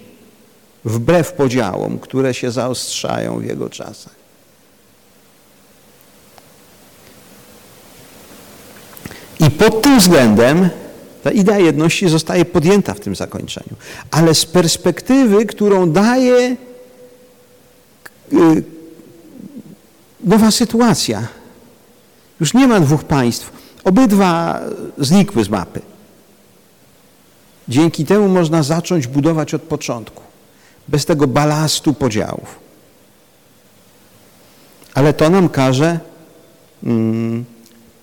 wbrew podziałom, które się zaostrzają w jego czasach. I pod tym względem ta idea jedności zostaje podjęta w tym zakończeniu. Ale z perspektywy, którą daje y, nowa sytuacja. Już nie ma dwóch państw. Obydwa znikły z mapy. Dzięki temu można zacząć budować od początku, bez tego balastu podziałów. Ale to nam każe mm,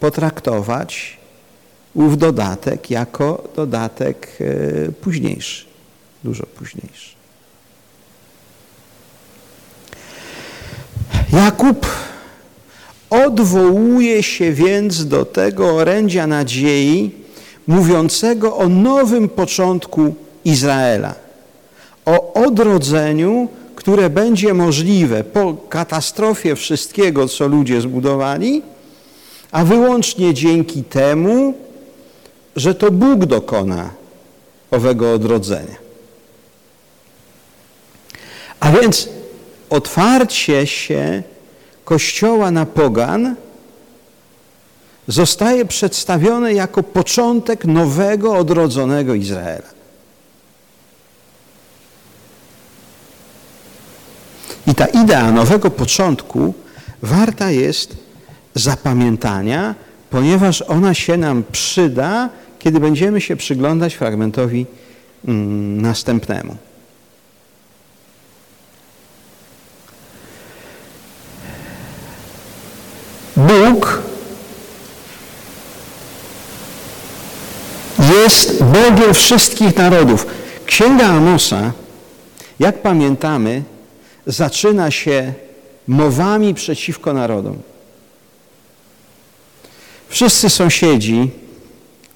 potraktować ów dodatek jako dodatek e, późniejszy, dużo późniejszy. Jakub odwołuje się więc do tego orędzia nadziei, mówiącego o nowym początku Izraela, o odrodzeniu, które będzie możliwe po katastrofie wszystkiego, co ludzie zbudowali, a wyłącznie dzięki temu, że to Bóg dokona owego odrodzenia. A więc otwarcie się Kościoła na pogan zostaje przedstawione jako początek nowego, odrodzonego Izraela. I ta idea nowego początku warta jest zapamiętania, ponieważ ona się nam przyda kiedy będziemy się przyglądać fragmentowi mm, następnemu. Bóg jest Bogiem wszystkich narodów. Księga Amosa, jak pamiętamy, zaczyna się mowami przeciwko narodom. Wszyscy sąsiedzi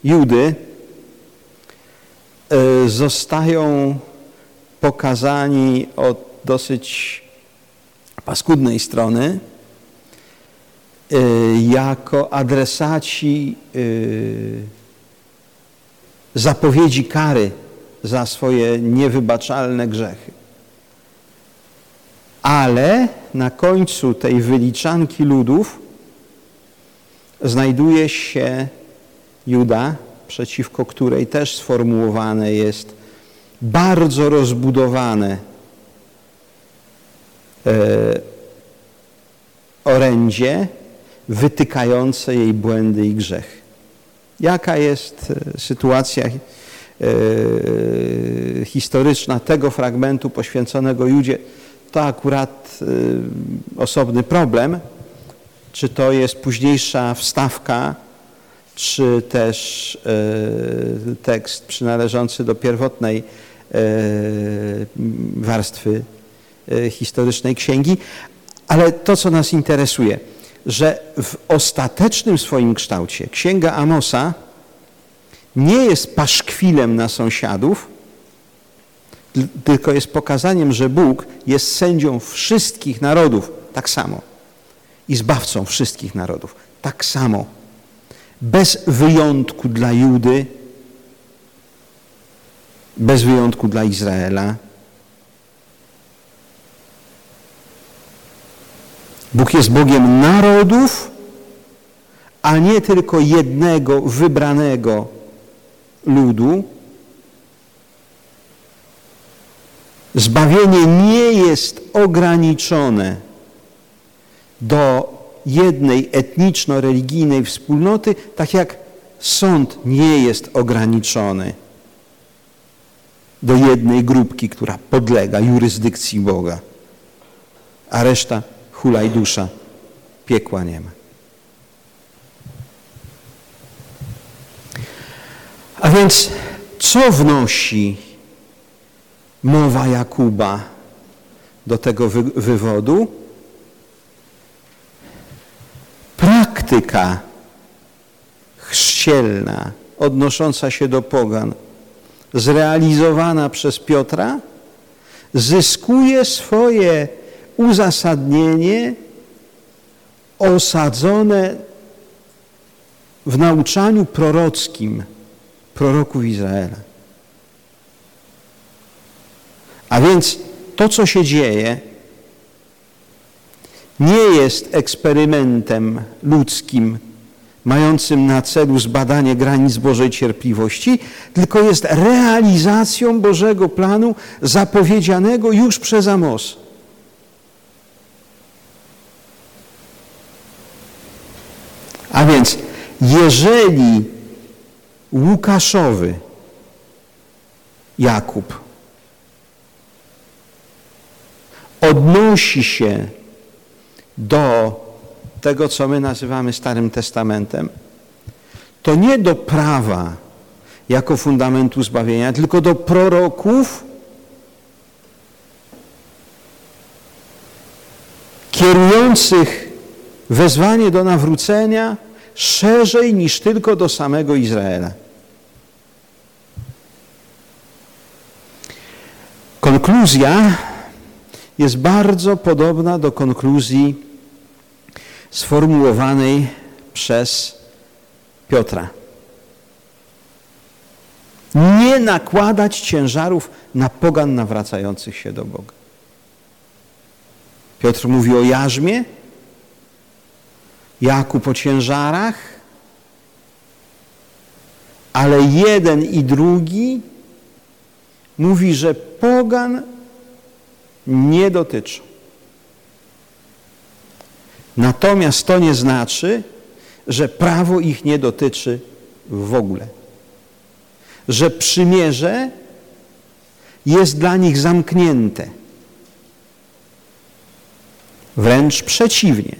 Judy e, zostają pokazani od dosyć paskudnej strony e, jako adresaci e, zapowiedzi kary za swoje niewybaczalne grzechy. Ale na końcu tej wyliczanki ludów znajduje się Juda, przeciwko której też sformułowane jest bardzo rozbudowane e, orędzie wytykające jej błędy i grzech. Jaka jest e, sytuacja e, historyczna tego fragmentu poświęconego Judzie, to akurat e, osobny problem. Czy to jest późniejsza wstawka, czy też tekst przynależący do pierwotnej warstwy historycznej księgi. Ale to, co nas interesuje, że w ostatecznym swoim kształcie Księga Amosa nie jest paszkwilem na sąsiadów, tylko jest pokazaniem, że Bóg jest sędzią wszystkich narodów tak samo i zbawcą wszystkich narodów tak samo, bez wyjątku dla Judy, bez wyjątku dla Izraela, Bóg jest Bogiem narodów, a nie tylko jednego wybranego ludu. Zbawienie nie jest ograniczone do jednej etniczno-religijnej wspólnoty, tak jak sąd nie jest ograniczony do jednej grupki, która podlega jurysdykcji Boga, a reszta hulaj dusza, piekła nie ma. A więc co wnosi mowa Jakuba do tego wy wywodu? Praktyka chrzcielna odnosząca się do pogan, zrealizowana przez Piotra, zyskuje swoje uzasadnienie osadzone w nauczaniu prorockim proroków Izraela. A więc to, co się dzieje, nie jest eksperymentem ludzkim mającym na celu zbadanie granic Bożej cierpliwości, tylko jest realizacją Bożego planu zapowiedzianego już przez Amos. A więc jeżeli Łukaszowy Jakub odnosi się do tego, co my nazywamy Starym Testamentem, to nie do prawa jako fundamentu zbawienia, tylko do proroków kierujących wezwanie do nawrócenia szerzej niż tylko do samego Izraela. Konkluzja jest bardzo podobna do konkluzji sformułowanej przez Piotra. Nie nakładać ciężarów na pogan nawracających się do Boga. Piotr mówi o jarzmie, Jakub o ciężarach, ale jeden i drugi mówi, że pogan nie dotyczą. Natomiast to nie znaczy, że prawo ich nie dotyczy w ogóle. Że przymierze jest dla nich zamknięte. Wręcz przeciwnie.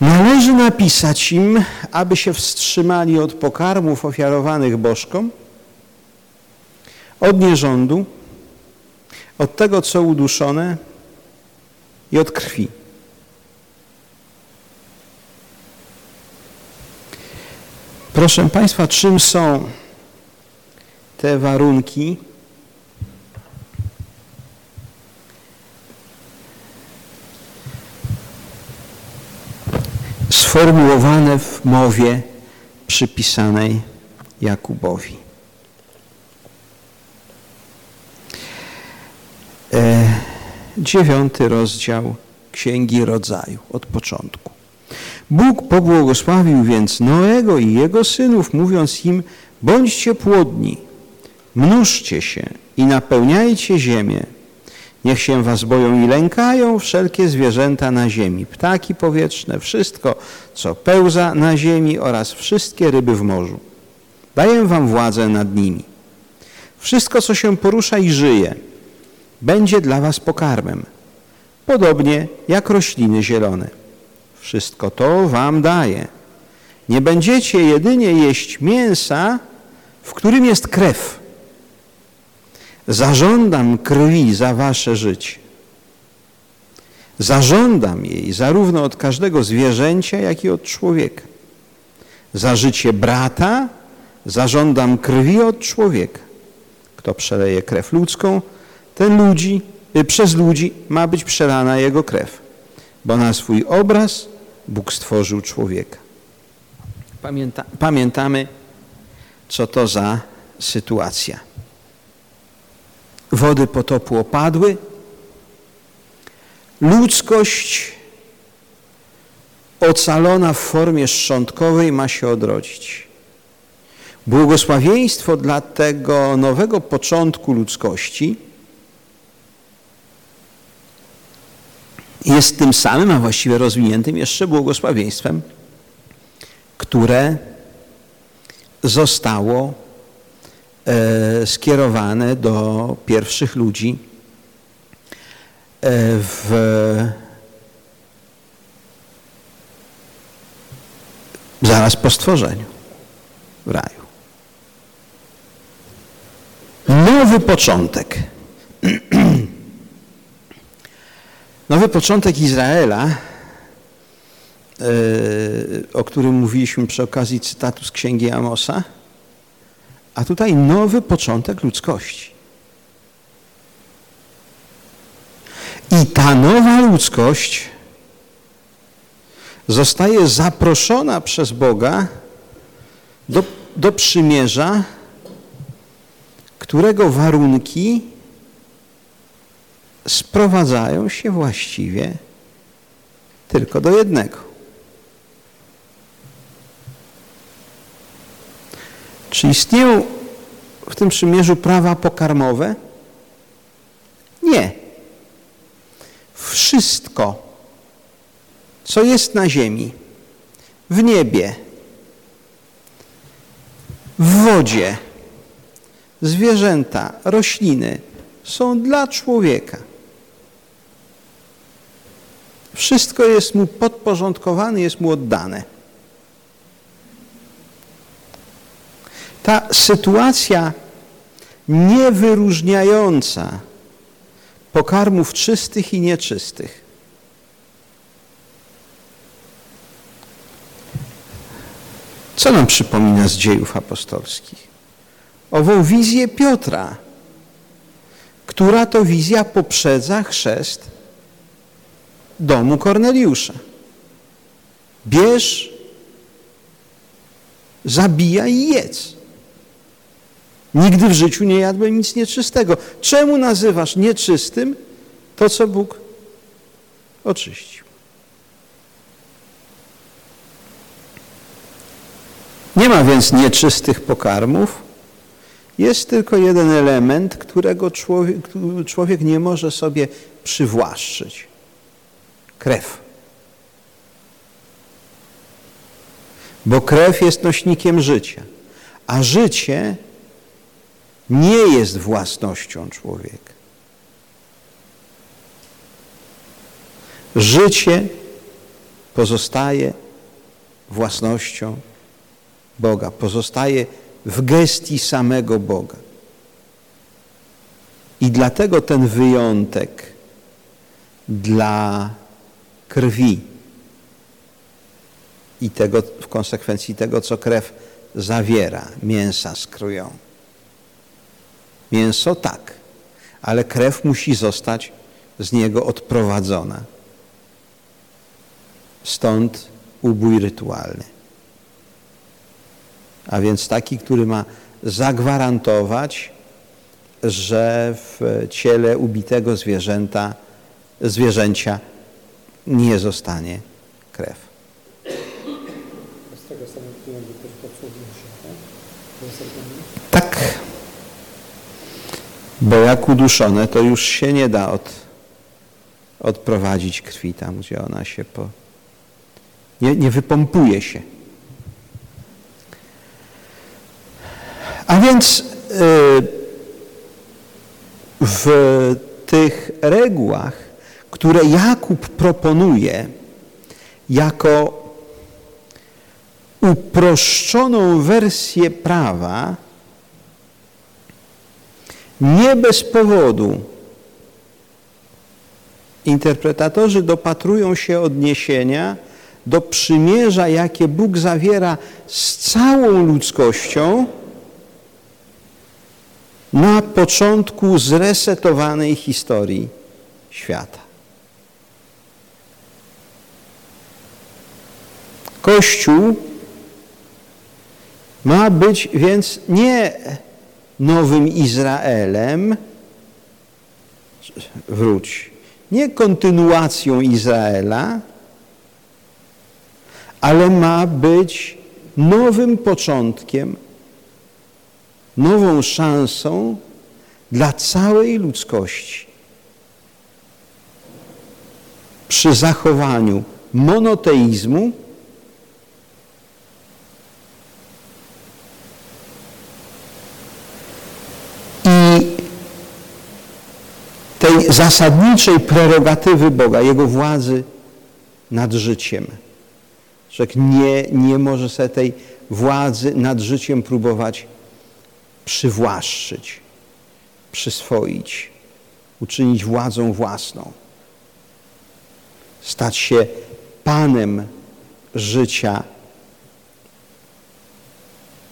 Należy napisać im, aby się wstrzymali od pokarmów ofiarowanych bożkom, od nierządu, od tego, co uduszone i od krwi. Proszę Państwa, czym są te warunki, sformułowane w mowie przypisanej Jakubowi. E, dziewiąty rozdział Księgi Rodzaju od początku. Bóg pobłogosławił więc Noego i jego synów, mówiąc im, bądźcie płodni, mnóżcie się i napełniajcie ziemię. Niech się was boją i lękają wszelkie zwierzęta na ziemi, ptaki powietrzne, wszystko, co pełza na ziemi oraz wszystkie ryby w morzu. Daję wam władzę nad nimi. Wszystko, co się porusza i żyje, będzie dla was pokarmem, podobnie jak rośliny zielone. Wszystko to wam daję. Nie będziecie jedynie jeść mięsa, w którym jest krew. Zażądam krwi za wasze życie. Zażądam jej zarówno od każdego zwierzęcia, jak i od człowieka. Za życie brata zażądam krwi od człowieka. Kto przeleje krew ludzką, ten ludzi, y, przez ludzi ma być przelana jego krew, bo na swój obraz Bóg stworzył człowieka. Pamięta, pamiętamy, co to za sytuacja. Wody potopu opadły, ludzkość ocalona w formie szczątkowej ma się odrodzić. Błogosławieństwo dla tego nowego początku ludzkości jest tym samym, a właściwie rozwiniętym jeszcze błogosławieństwem, które zostało e, skierowane do pierwszych ludzi e, w zaraz po stworzeniu w raju. Nowy początek. Nowy początek Izraela, e, o którym mówiliśmy przy okazji cytatu z Księgi Amosa, a tutaj nowy początek ludzkości. I ta nowa ludzkość zostaje zaproszona przez Boga do, do przymierza, którego warunki sprowadzają się właściwie tylko do jednego. Czy istnieją w tym przymierzu prawa pokarmowe? Nie. Wszystko, co jest na ziemi, w niebie, w wodzie, zwierzęta, rośliny są dla człowieka. Wszystko jest mu podporządkowane, jest mu oddane. Ta sytuacja niewyróżniająca pokarmów czystych i nieczystych Co nam przypomina z dziejów apostolskich? Ową wizję Piotra, która to wizja poprzedza chrzest domu Korneliusza. Bierz, zabijaj i jedz. Nigdy w życiu nie jadłem nic nieczystego. Czemu nazywasz nieczystym to, co Bóg oczyścił? Nie ma więc nieczystych pokarmów. Jest tylko jeden element, którego człowiek, człowiek nie może sobie przywłaszczyć. Krew. Bo krew jest nośnikiem życia, a życie nie jest własnością człowieka. Życie pozostaje własnością Boga, pozostaje w gestii samego Boga. I dlatego ten wyjątek dla krwi i tego, w konsekwencji tego, co krew zawiera, mięsa z krwią. Mięso tak, ale krew musi zostać z niego odprowadzona. Stąd ubój rytualny. A więc taki, który ma zagwarantować, że w ciele ubitego zwierzęta, zwierzęcia nie zostanie krew. Z tego samego tak? Tak. Bo jak uduszone, to już się nie da od, odprowadzić krwi tam, gdzie ona się po... Nie, nie wypompuje się. A więc y, w tych regułach, które Jakub proponuje jako uproszczoną wersję prawa, nie bez powodu interpretatorzy dopatrują się odniesienia do przymierza, jakie Bóg zawiera z całą ludzkością na początku zresetowanej historii świata. Kościół ma być więc nie nowym Izraelem, wróć, nie kontynuacją Izraela, ale ma być nowym początkiem, nową szansą dla całej ludzkości. Przy zachowaniu monoteizmu tej zasadniczej prerogatywy Boga, Jego władzy nad życiem. Człowiek nie, nie może sobie tej władzy nad życiem próbować przywłaszczyć, przyswoić, uczynić władzą własną. Stać się panem życia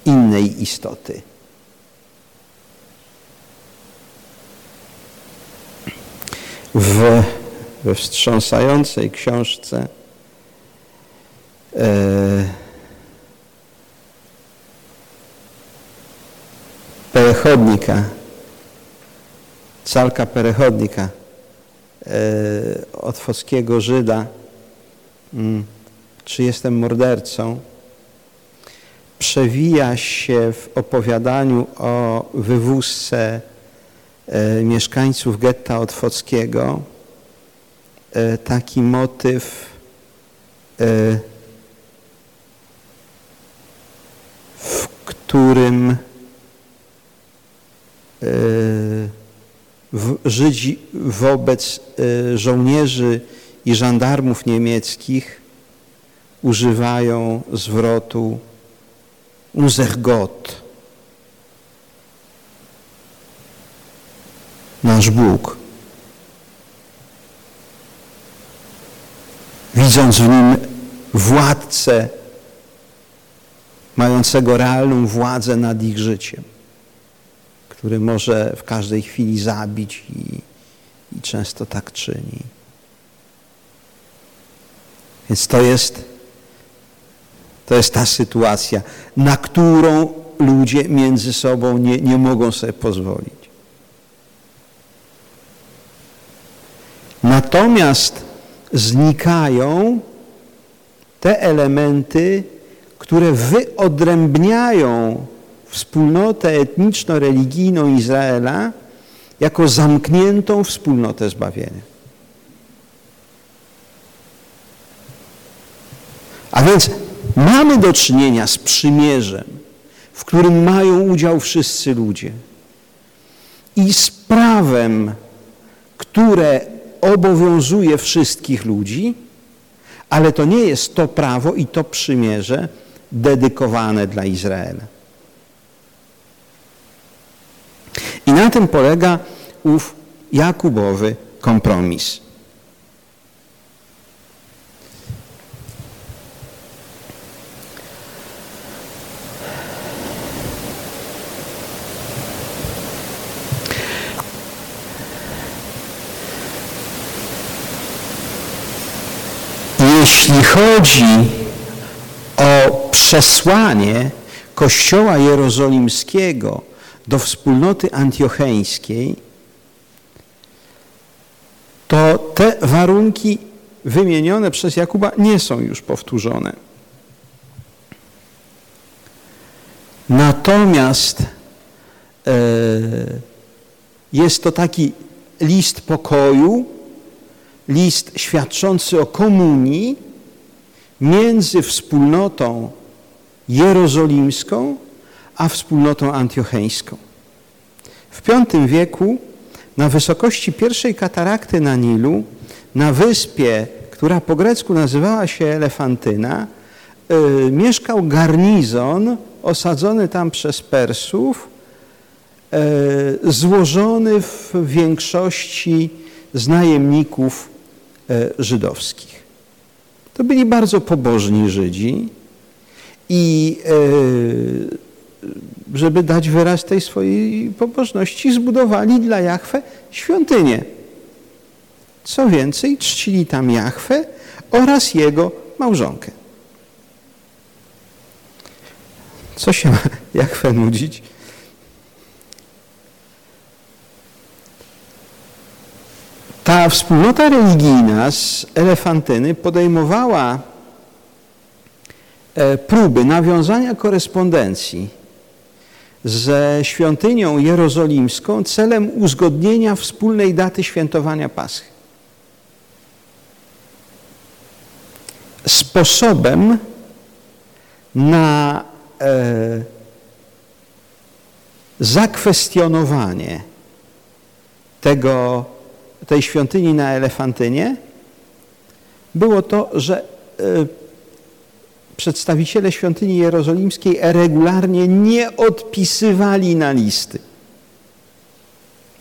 innej istoty. W, we wstrząsającej książce e, Perechodnika, Calka Perechodnika, e, otwockiego Żyda, mm, czy jestem mordercą, przewija się w opowiadaniu o wywózce mieszkańców getta otwockiego e, taki motyw e, w którym Żydzi wobec żołnierzy i żandarmów niemieckich używają zwrotu unser Gott, nasz Bóg. Widząc w nim władcę mającego realną władzę nad ich życiem, który może w każdej chwili zabić i, i często tak czyni. Więc to jest, to jest ta sytuacja, na którą ludzie między sobą nie, nie mogą sobie pozwolić. Natomiast znikają te elementy, które wyodrębniają wspólnotę etniczno-religijną Izraela jako zamkniętą wspólnotę zbawienia. A więc mamy do czynienia z przymierzem, w którym mają udział wszyscy ludzie i z prawem, które obowiązuje wszystkich ludzi, ale to nie jest to prawo i to przymierze dedykowane dla Izraela. I na tym polega ów Jakubowy kompromis. Jeśli chodzi o przesłanie Kościoła Jerozolimskiego do wspólnoty antiocheńskiej, to te warunki wymienione przez Jakuba nie są już powtórzone. Natomiast e, Jest to taki list pokoju, list świadczący o komunii między wspólnotą jerozolimską a wspólnotą antiocheńską. W V wieku na wysokości pierwszej katarakty na Nilu, na wyspie, która po grecku nazywała się Elefantyna, yy, mieszkał garnizon osadzony tam przez Persów, yy, złożony w większości z najemników yy, żydowskich. To byli bardzo pobożni Żydzi i żeby dać wyraz tej swojej pobożności, zbudowali dla Jahwe świątynię. Co więcej, czcili tam Jahwe oraz jego małżonkę. Co się ma Jahwe nudzić? Ta wspólnota religijna z Elefantyny podejmowała e, próby nawiązania korespondencji ze świątynią jerozolimską celem uzgodnienia wspólnej daty świętowania Paschy. Sposobem na e, zakwestionowanie tego, tej świątyni na Elefantynie było to, że e, przedstawiciele świątyni jerozolimskiej regularnie nie odpisywali na listy.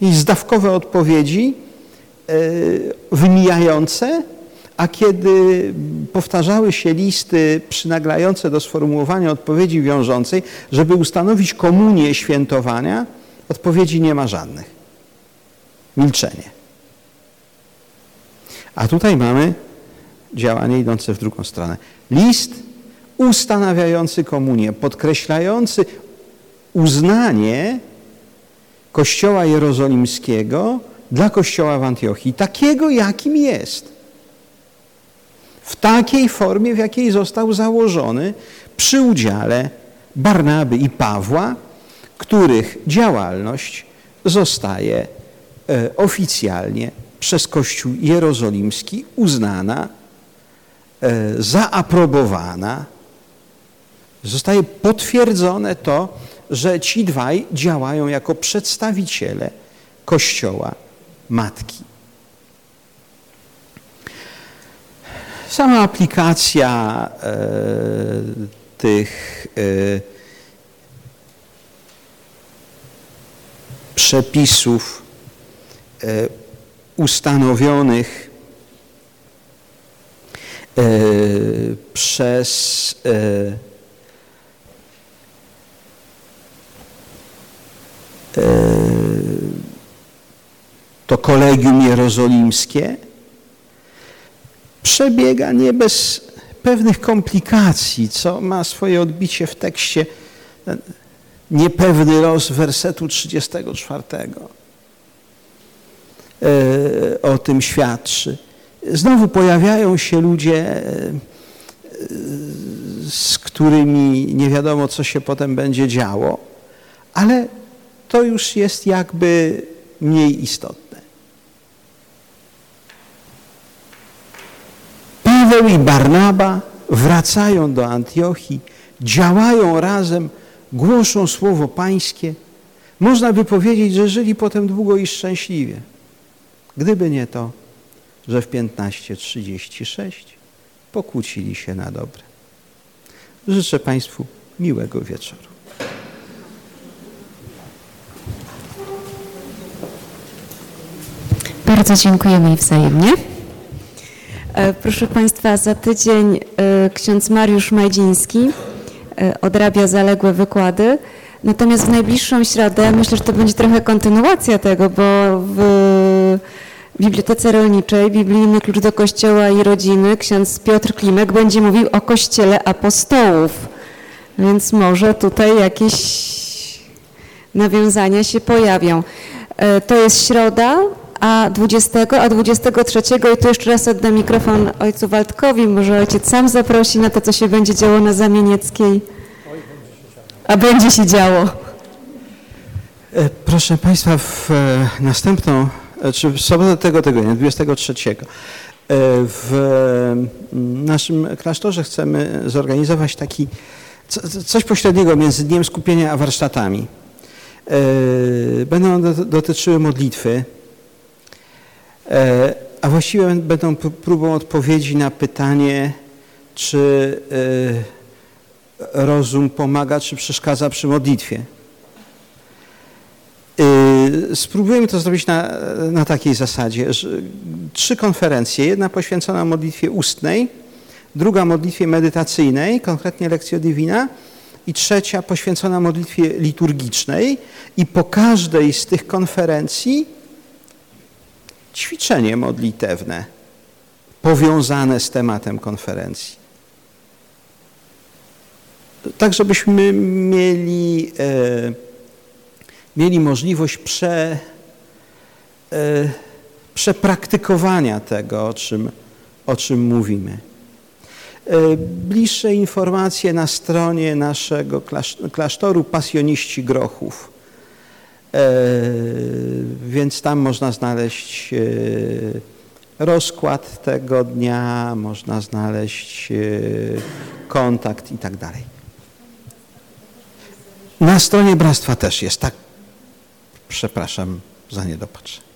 I zdawkowe odpowiedzi e, wymijające, a kiedy powtarzały się listy przynaglające do sformułowania odpowiedzi wiążącej, żeby ustanowić komunię świętowania, odpowiedzi nie ma żadnych. Milczenie. A tutaj mamy działanie idące w drugą stronę. List ustanawiający komunię, podkreślający uznanie Kościoła Jerozolimskiego dla Kościoła w Antiochii, takiego jakim jest. W takiej formie, w jakiej został założony przy udziale Barnaby i Pawła, których działalność zostaje e, oficjalnie przez Kościół Jerozolimski uznana, e, zaaprobowana zostaje potwierdzone to, że ci dwaj działają jako przedstawiciele Kościoła Matki. Sama aplikacja e, tych e, przepisów e, ustanowionych e, przez e, to kolegium jerozolimskie przebiega nie bez pewnych komplikacji, co ma swoje odbicie w tekście niepewny los wersetu 34. E, o tym świadczy. Znowu pojawiają się ludzie, e, z którymi nie wiadomo, co się potem będzie działo, ale to już jest jakby mniej istotne. Paweł i Barnaba wracają do Antiochii, działają razem, głoszą słowo pańskie. Można by powiedzieć, że żyli potem długo i szczęśliwie. Gdyby nie to, że w 15.36 pokłócili się na dobre. Życzę Państwu miłego wieczoru. Bardzo dziękujemy i wzajemnie. E, proszę Państwa, za tydzień e, ksiądz Mariusz Majdziński e, odrabia zaległe wykłady. Natomiast w najbliższą środę, myślę, że to będzie trochę kontynuacja tego, bo w Bibliotece Rolniczej Biblijny Klucz do Kościoła i Rodziny ksiądz Piotr Klimek będzie mówił o Kościele Apostołów. Więc może tutaj jakieś nawiązania się pojawią. To jest środa, a 20, a 23 i tu jeszcze raz oddam mikrofon ojcu Waldkowi, może ojciec sam zaprosi na to, co się będzie działo na Zamienieckiej. A będzie się działo. E, Proszę Państwa, w e, następną, e, czy w sobotę tego tygodnia, 23, e, w naszym klasztorze chcemy zorganizować taki, co- co- coś pośredniego między Dniem Skupienia a warsztatami. E, Będą one do- dotyczyły modlitwy, e, a właściwie będą próbą odpowiedzi na pytanie, czy e, rozum pomaga, czy przeszkadza przy modlitwie. Y, Spróbujemy to zrobić na, na takiej zasadzie, że trzy konferencje. Jedna poświęcona modlitwie ustnej, druga modlitwie medytacyjnej, konkretnie Lectio Divina i trzecia poświęcona modlitwie liturgicznej i po każdej z tych konferencji ćwiczenie modlitewne powiązane z tematem konferencji. Tak, żebyśmy mieli... E, mieli możliwość prze, e, przepraktykowania tego, o czym, o czym mówimy. E, Bliższe informacje na stronie naszego klasz- klasztoru Pasjoniści Grochów. E, Więc tam można znaleźć rozkład tego dnia, można znaleźć kontakt i tak dalej. Na stronie Bractwa też jest, tak Przepraszam za niedopatrzenie.